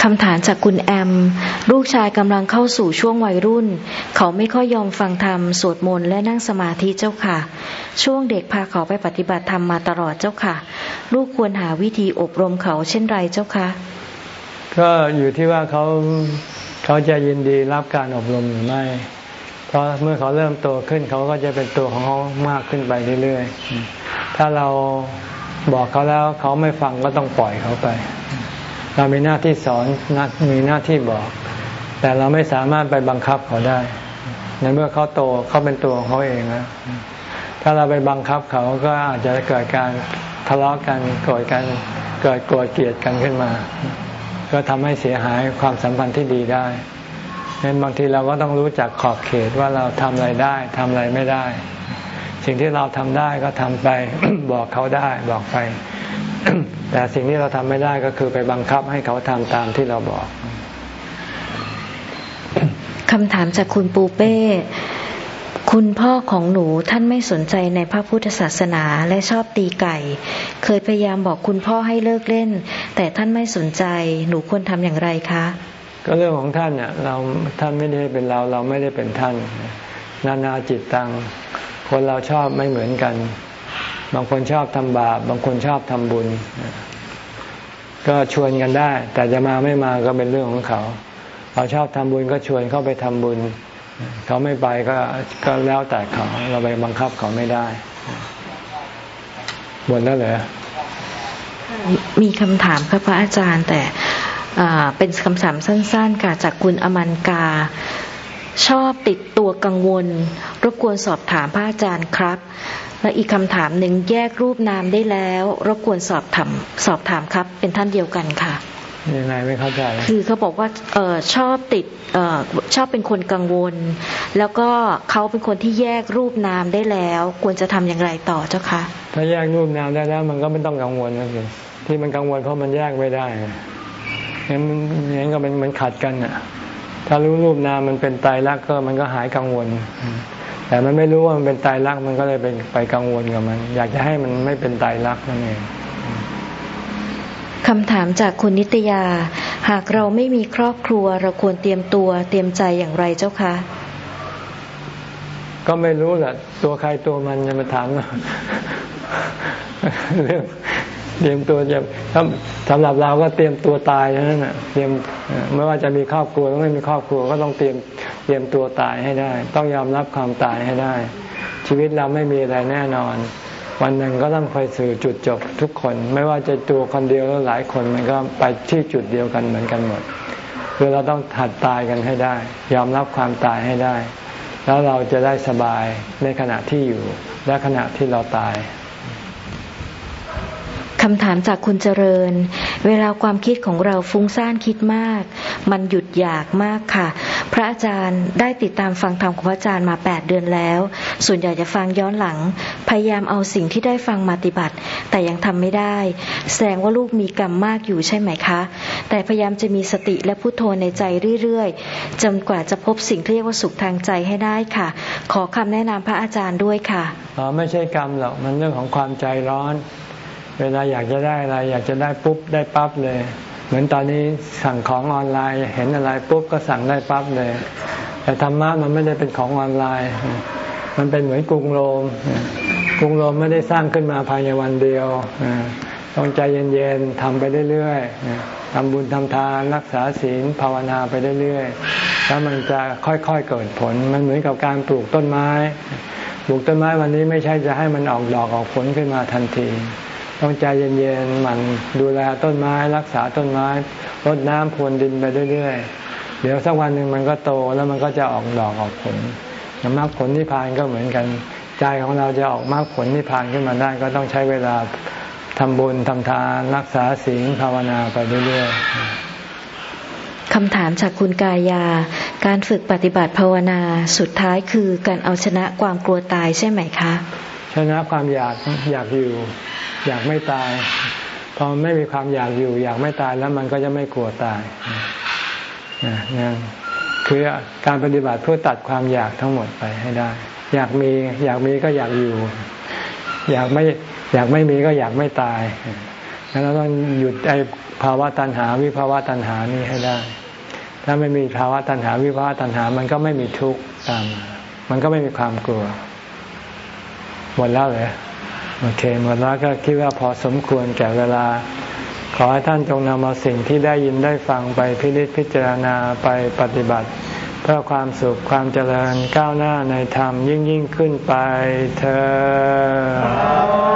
คำถามจากคุณแอม ลูกชายกำลังเข้าสู่ช่วงวัยรุ่น เขาไม่ค่อยยอมฟังธรรมสวดมนต์และนั่งสมาธิเจ้าค่ะ ช่วงเด็กพาเขาไปปฏิบัติธรรมมาตลอดเจ้าค่ะ ลูกควรหาวิธีอบรมเขาเช่นไรเจ้าค่ะ ก็อยู่ที่ว่าเขาเขาจะยินดีรับการอบรมหรือไม่ เพราะเมื่อเขาเริ่มโตขึ้นเขาก็จะเป็นตัวของเขามากขึ้นไปเรื่อยๆ ถ้าเราบอกเขาแล้วเขาไม่ฟังก็ต้องปล่อยเขาไป เรามีหน้าที่สอนนักมีหน้าที่บอก แต่เราไม่สามารถไปบังคับเขาได้ ในเมื่อเขาโตเขาเป็นตัวของเขาเองนะถ้าเราไปบังคับเขาก็อาจจะเกิดการทะเลาะกันโกรธกันเกิดโกรธเกลียดกันขึ้นมา ก็ทำให้เสียหายความสัมพันธ์ที่ดีได้เนั้นบางทีเราก็ต้องรู้จักขอบเขตว่าเราทำอะไรได้ทำอะไรไม่ได้ สิ่งที่เราทำได้ก็ทำไปบอกเขาได้บอกไป แต่สิ่งที่เราทำไม่ได้ก็คือไปบังคับให้เขาทำตามที่เราบอกคำถามจากคุณปูเป้คุณพ่อของหนูท่านไม่สนใจในพระพุทธศาสนาและชอบตีไก่ เคยพยายามบอกคุณพ่อให้เลิกเล่น แต่ท่านไม่สนใจ หนูควรทำอย่างไรคะ ก็เรื่องของท่านเนี่ยเราท่านไม่ได้เป็นเราเราไม่ได้เป็นท่าน นานาจิตตัง คนเราชอบไม่เหมือนกัน บางคนชอบทำบาปบางคนชอบทำบุญ ก็ชวนกันได้ แต่จะมาไม่มาก็เป็นเรื่องของเขาเราชอบทำบุญก็ชวนเข้าไปทำบุญ เขาไม่ไปก็ก็แล้วแต่เขาเราไปบังคับเขาไม่ได้หมดแล้วเหรอมีคำถามครับพระอาจารย์ แต่เป็นคำถามสั้นๆค่ะจากคุณอมันกา ชอบติดตัวกังวล รบกวนสอบถามพระอาจารย์ครับ และอีกคำถามหนึ่งแยกรูปนามได้แล้ว รบกวนสอบถามสอบถามครับ เป็นท่านเดียวกันค่ะยังไงไม่เข้าใจ คือเขาบอกว่าเออชอบติดเออชอบเป็นคนกังวล แล้วก็เขาเป็นคนที่แยกรูปนามได้แล้ว ควรจะทำอย่างไรต่อเจ้าคะถ้าแยกรูปนามได้แล้ว มันก็ไม่ต้องกังวลนะสิที่มันกังวลเพราะมันแยกไม่ได้งั้นงั้นก็เป็นมันขัดกันอะ ถ้ารู้รูปนามมันเป็นตายรักก็มันก็หายกังวล แต่มันไม่รู้ว่ามันเป็นตายรักมันก็เลยไปไปกังวลกับมัน อยากจะให้มันไม่เป็นตายรักนั่นเองคำถามจากคุณนิตยา หากเราไม่มีครอบครัว เราควรเตรียมตัวเตรียมใจอย่างไรเจ้าคะ ก็ไม่รู้แหละตัวใครตัวมันจะมาถามเรื่อง เตรียมตัวจะสำหรับเราก็เตรียมตัวตายนั่นแหะเตรียมไม่ว่าจะมีครอบครัวหรือไม่มีครอบครัวก็ต้องเตรียมเตรียมตัวตายให้ได้ ต้องยอมรับความตายให้ได้ ชีวิตเราไม่มีอะไรแน่นอน วันหนึ่งก็ต้องไปสู่จุดจบทุกคน ไม่ว่าจะตัวคนเดียวหรือหลายคนมันก็ไปที่จุดเดียวกันเหมือนกันหมดคือเราต้องถัดตายกันให้ได้ ยอมรับความตายให้ได้ แล้วเราจะได้สบายในขณะที่อยู่และขณะที่เราตาย คำถามจากคุณเจริญ เวลาความคิดของเราฟุ้งซ่านคิดมาก มันหยุดอยากมากค่ะ พระอาจารย์ได้ติดตามฟังธรรมของพระอาจารย์มาแปดเดือนแล้ว ส่วนใหญ่จะฟังย้อนหลัง พยายามเอาสิ่งที่ได้ฟังมาปฏิบัติ แต่ยังทำไม่ได้ แสดงว่าลูกมีกรรมมากอยู่ใช่ไหมคะ แต่พยายามจะมีสติและพุโทโธในใจเรื่อยๆจนกว่าจะพบสิ่งที่เรียกว่าสุขทางใจให้ได้ค่ะ ขอคำแนะนำพระอาจารย์ด้วยค่ะอ๋อไม่ใช่กรรมหรอกมันเรื่องของความใจร้อน เวลาอยากจะได้อะไร อยากจะได้ปุ๊บได้ปั๊บเลย เหมือนตอนนี้สั่งของออนไลน์ เห็นอะไรปุ๊บก็สั่งได้ปั๊บเลย แต่ธรรมะมันไม่ได้เป็นของออนไลน์ มันเป็นเหมือนกรุงโรม กรุงโรมไม่ได้สร้างขึ้นมาภายในวันเดียวต้องใจเย็นๆทำไปเรื่อยๆทำบุญทำทานรักษาศีลภาวนาไปเรื่อยๆแล้วมันจะค่อยๆเกิดผล มันเหมือนกับการปลูกต้นไม้ ปลูกต้นไม้วันนี้ไม่ใช่จะให้มันออกดอกออกผลขึ้นมาทันที ต้องใจเย็นๆมันดูแลต้นไม้รักษาต้นไม้รดน้ำพรวนดินไปเรื่อยๆ เดี๋ยวสักวันหนึ่งมันก็โตแล้วมันก็จะออกดอกออกผลมรรคผลนิพพานก็เหมือนกัน ใจของเราจะออกมรรคผลนิพพานขึ้นมาได้ก็ต้องใช้เวลาทำบุญทำทาน รักษาศีลภาวนาไปเรื่อยๆคำถามจากคุณกายา การฝึกปฏิบัติภาวนาสุดท้ายคือการเอาชนะความกลัวตายใช่ไหมคะ ชนะความอยากอยากอยู่ อยากไม่ตาย พอไม่มีความอยากอยู่ อยากไม่ตายแล้วมันก็จะไม่กลัวตายนั่คือการปฏิบัติเพื่อตัดความอยากทั้งหมดไปให้ได้ อยากมีอยากมีก็อยากอยู่ อยากไม่อยากไม่มีก็อยากไม่ตายงั้นเราต้องหยุดไอ้ภาวะตัณหาวิภาวะตัณหานี้ให้ได้ ถ้าไม่มีภาวะตัณหาวิภาวะตัณหา มันก็ไม่มีทุกข์ตามมามันก็ไม่มีความกลัวหมดแล้วเลย โอเคหมดแล้วก็คิดว่าพอสมควรแก่เวลา ขอให้ท่านจงนำเอาสิ่งที่ได้ยินได้ฟังไปพิจิตพิจารณาไปปฏิบัติ เพื่อความสุขความเจริญก้าวหน้าในธรรมยิ่งยิ่งขึ้นไปเธอ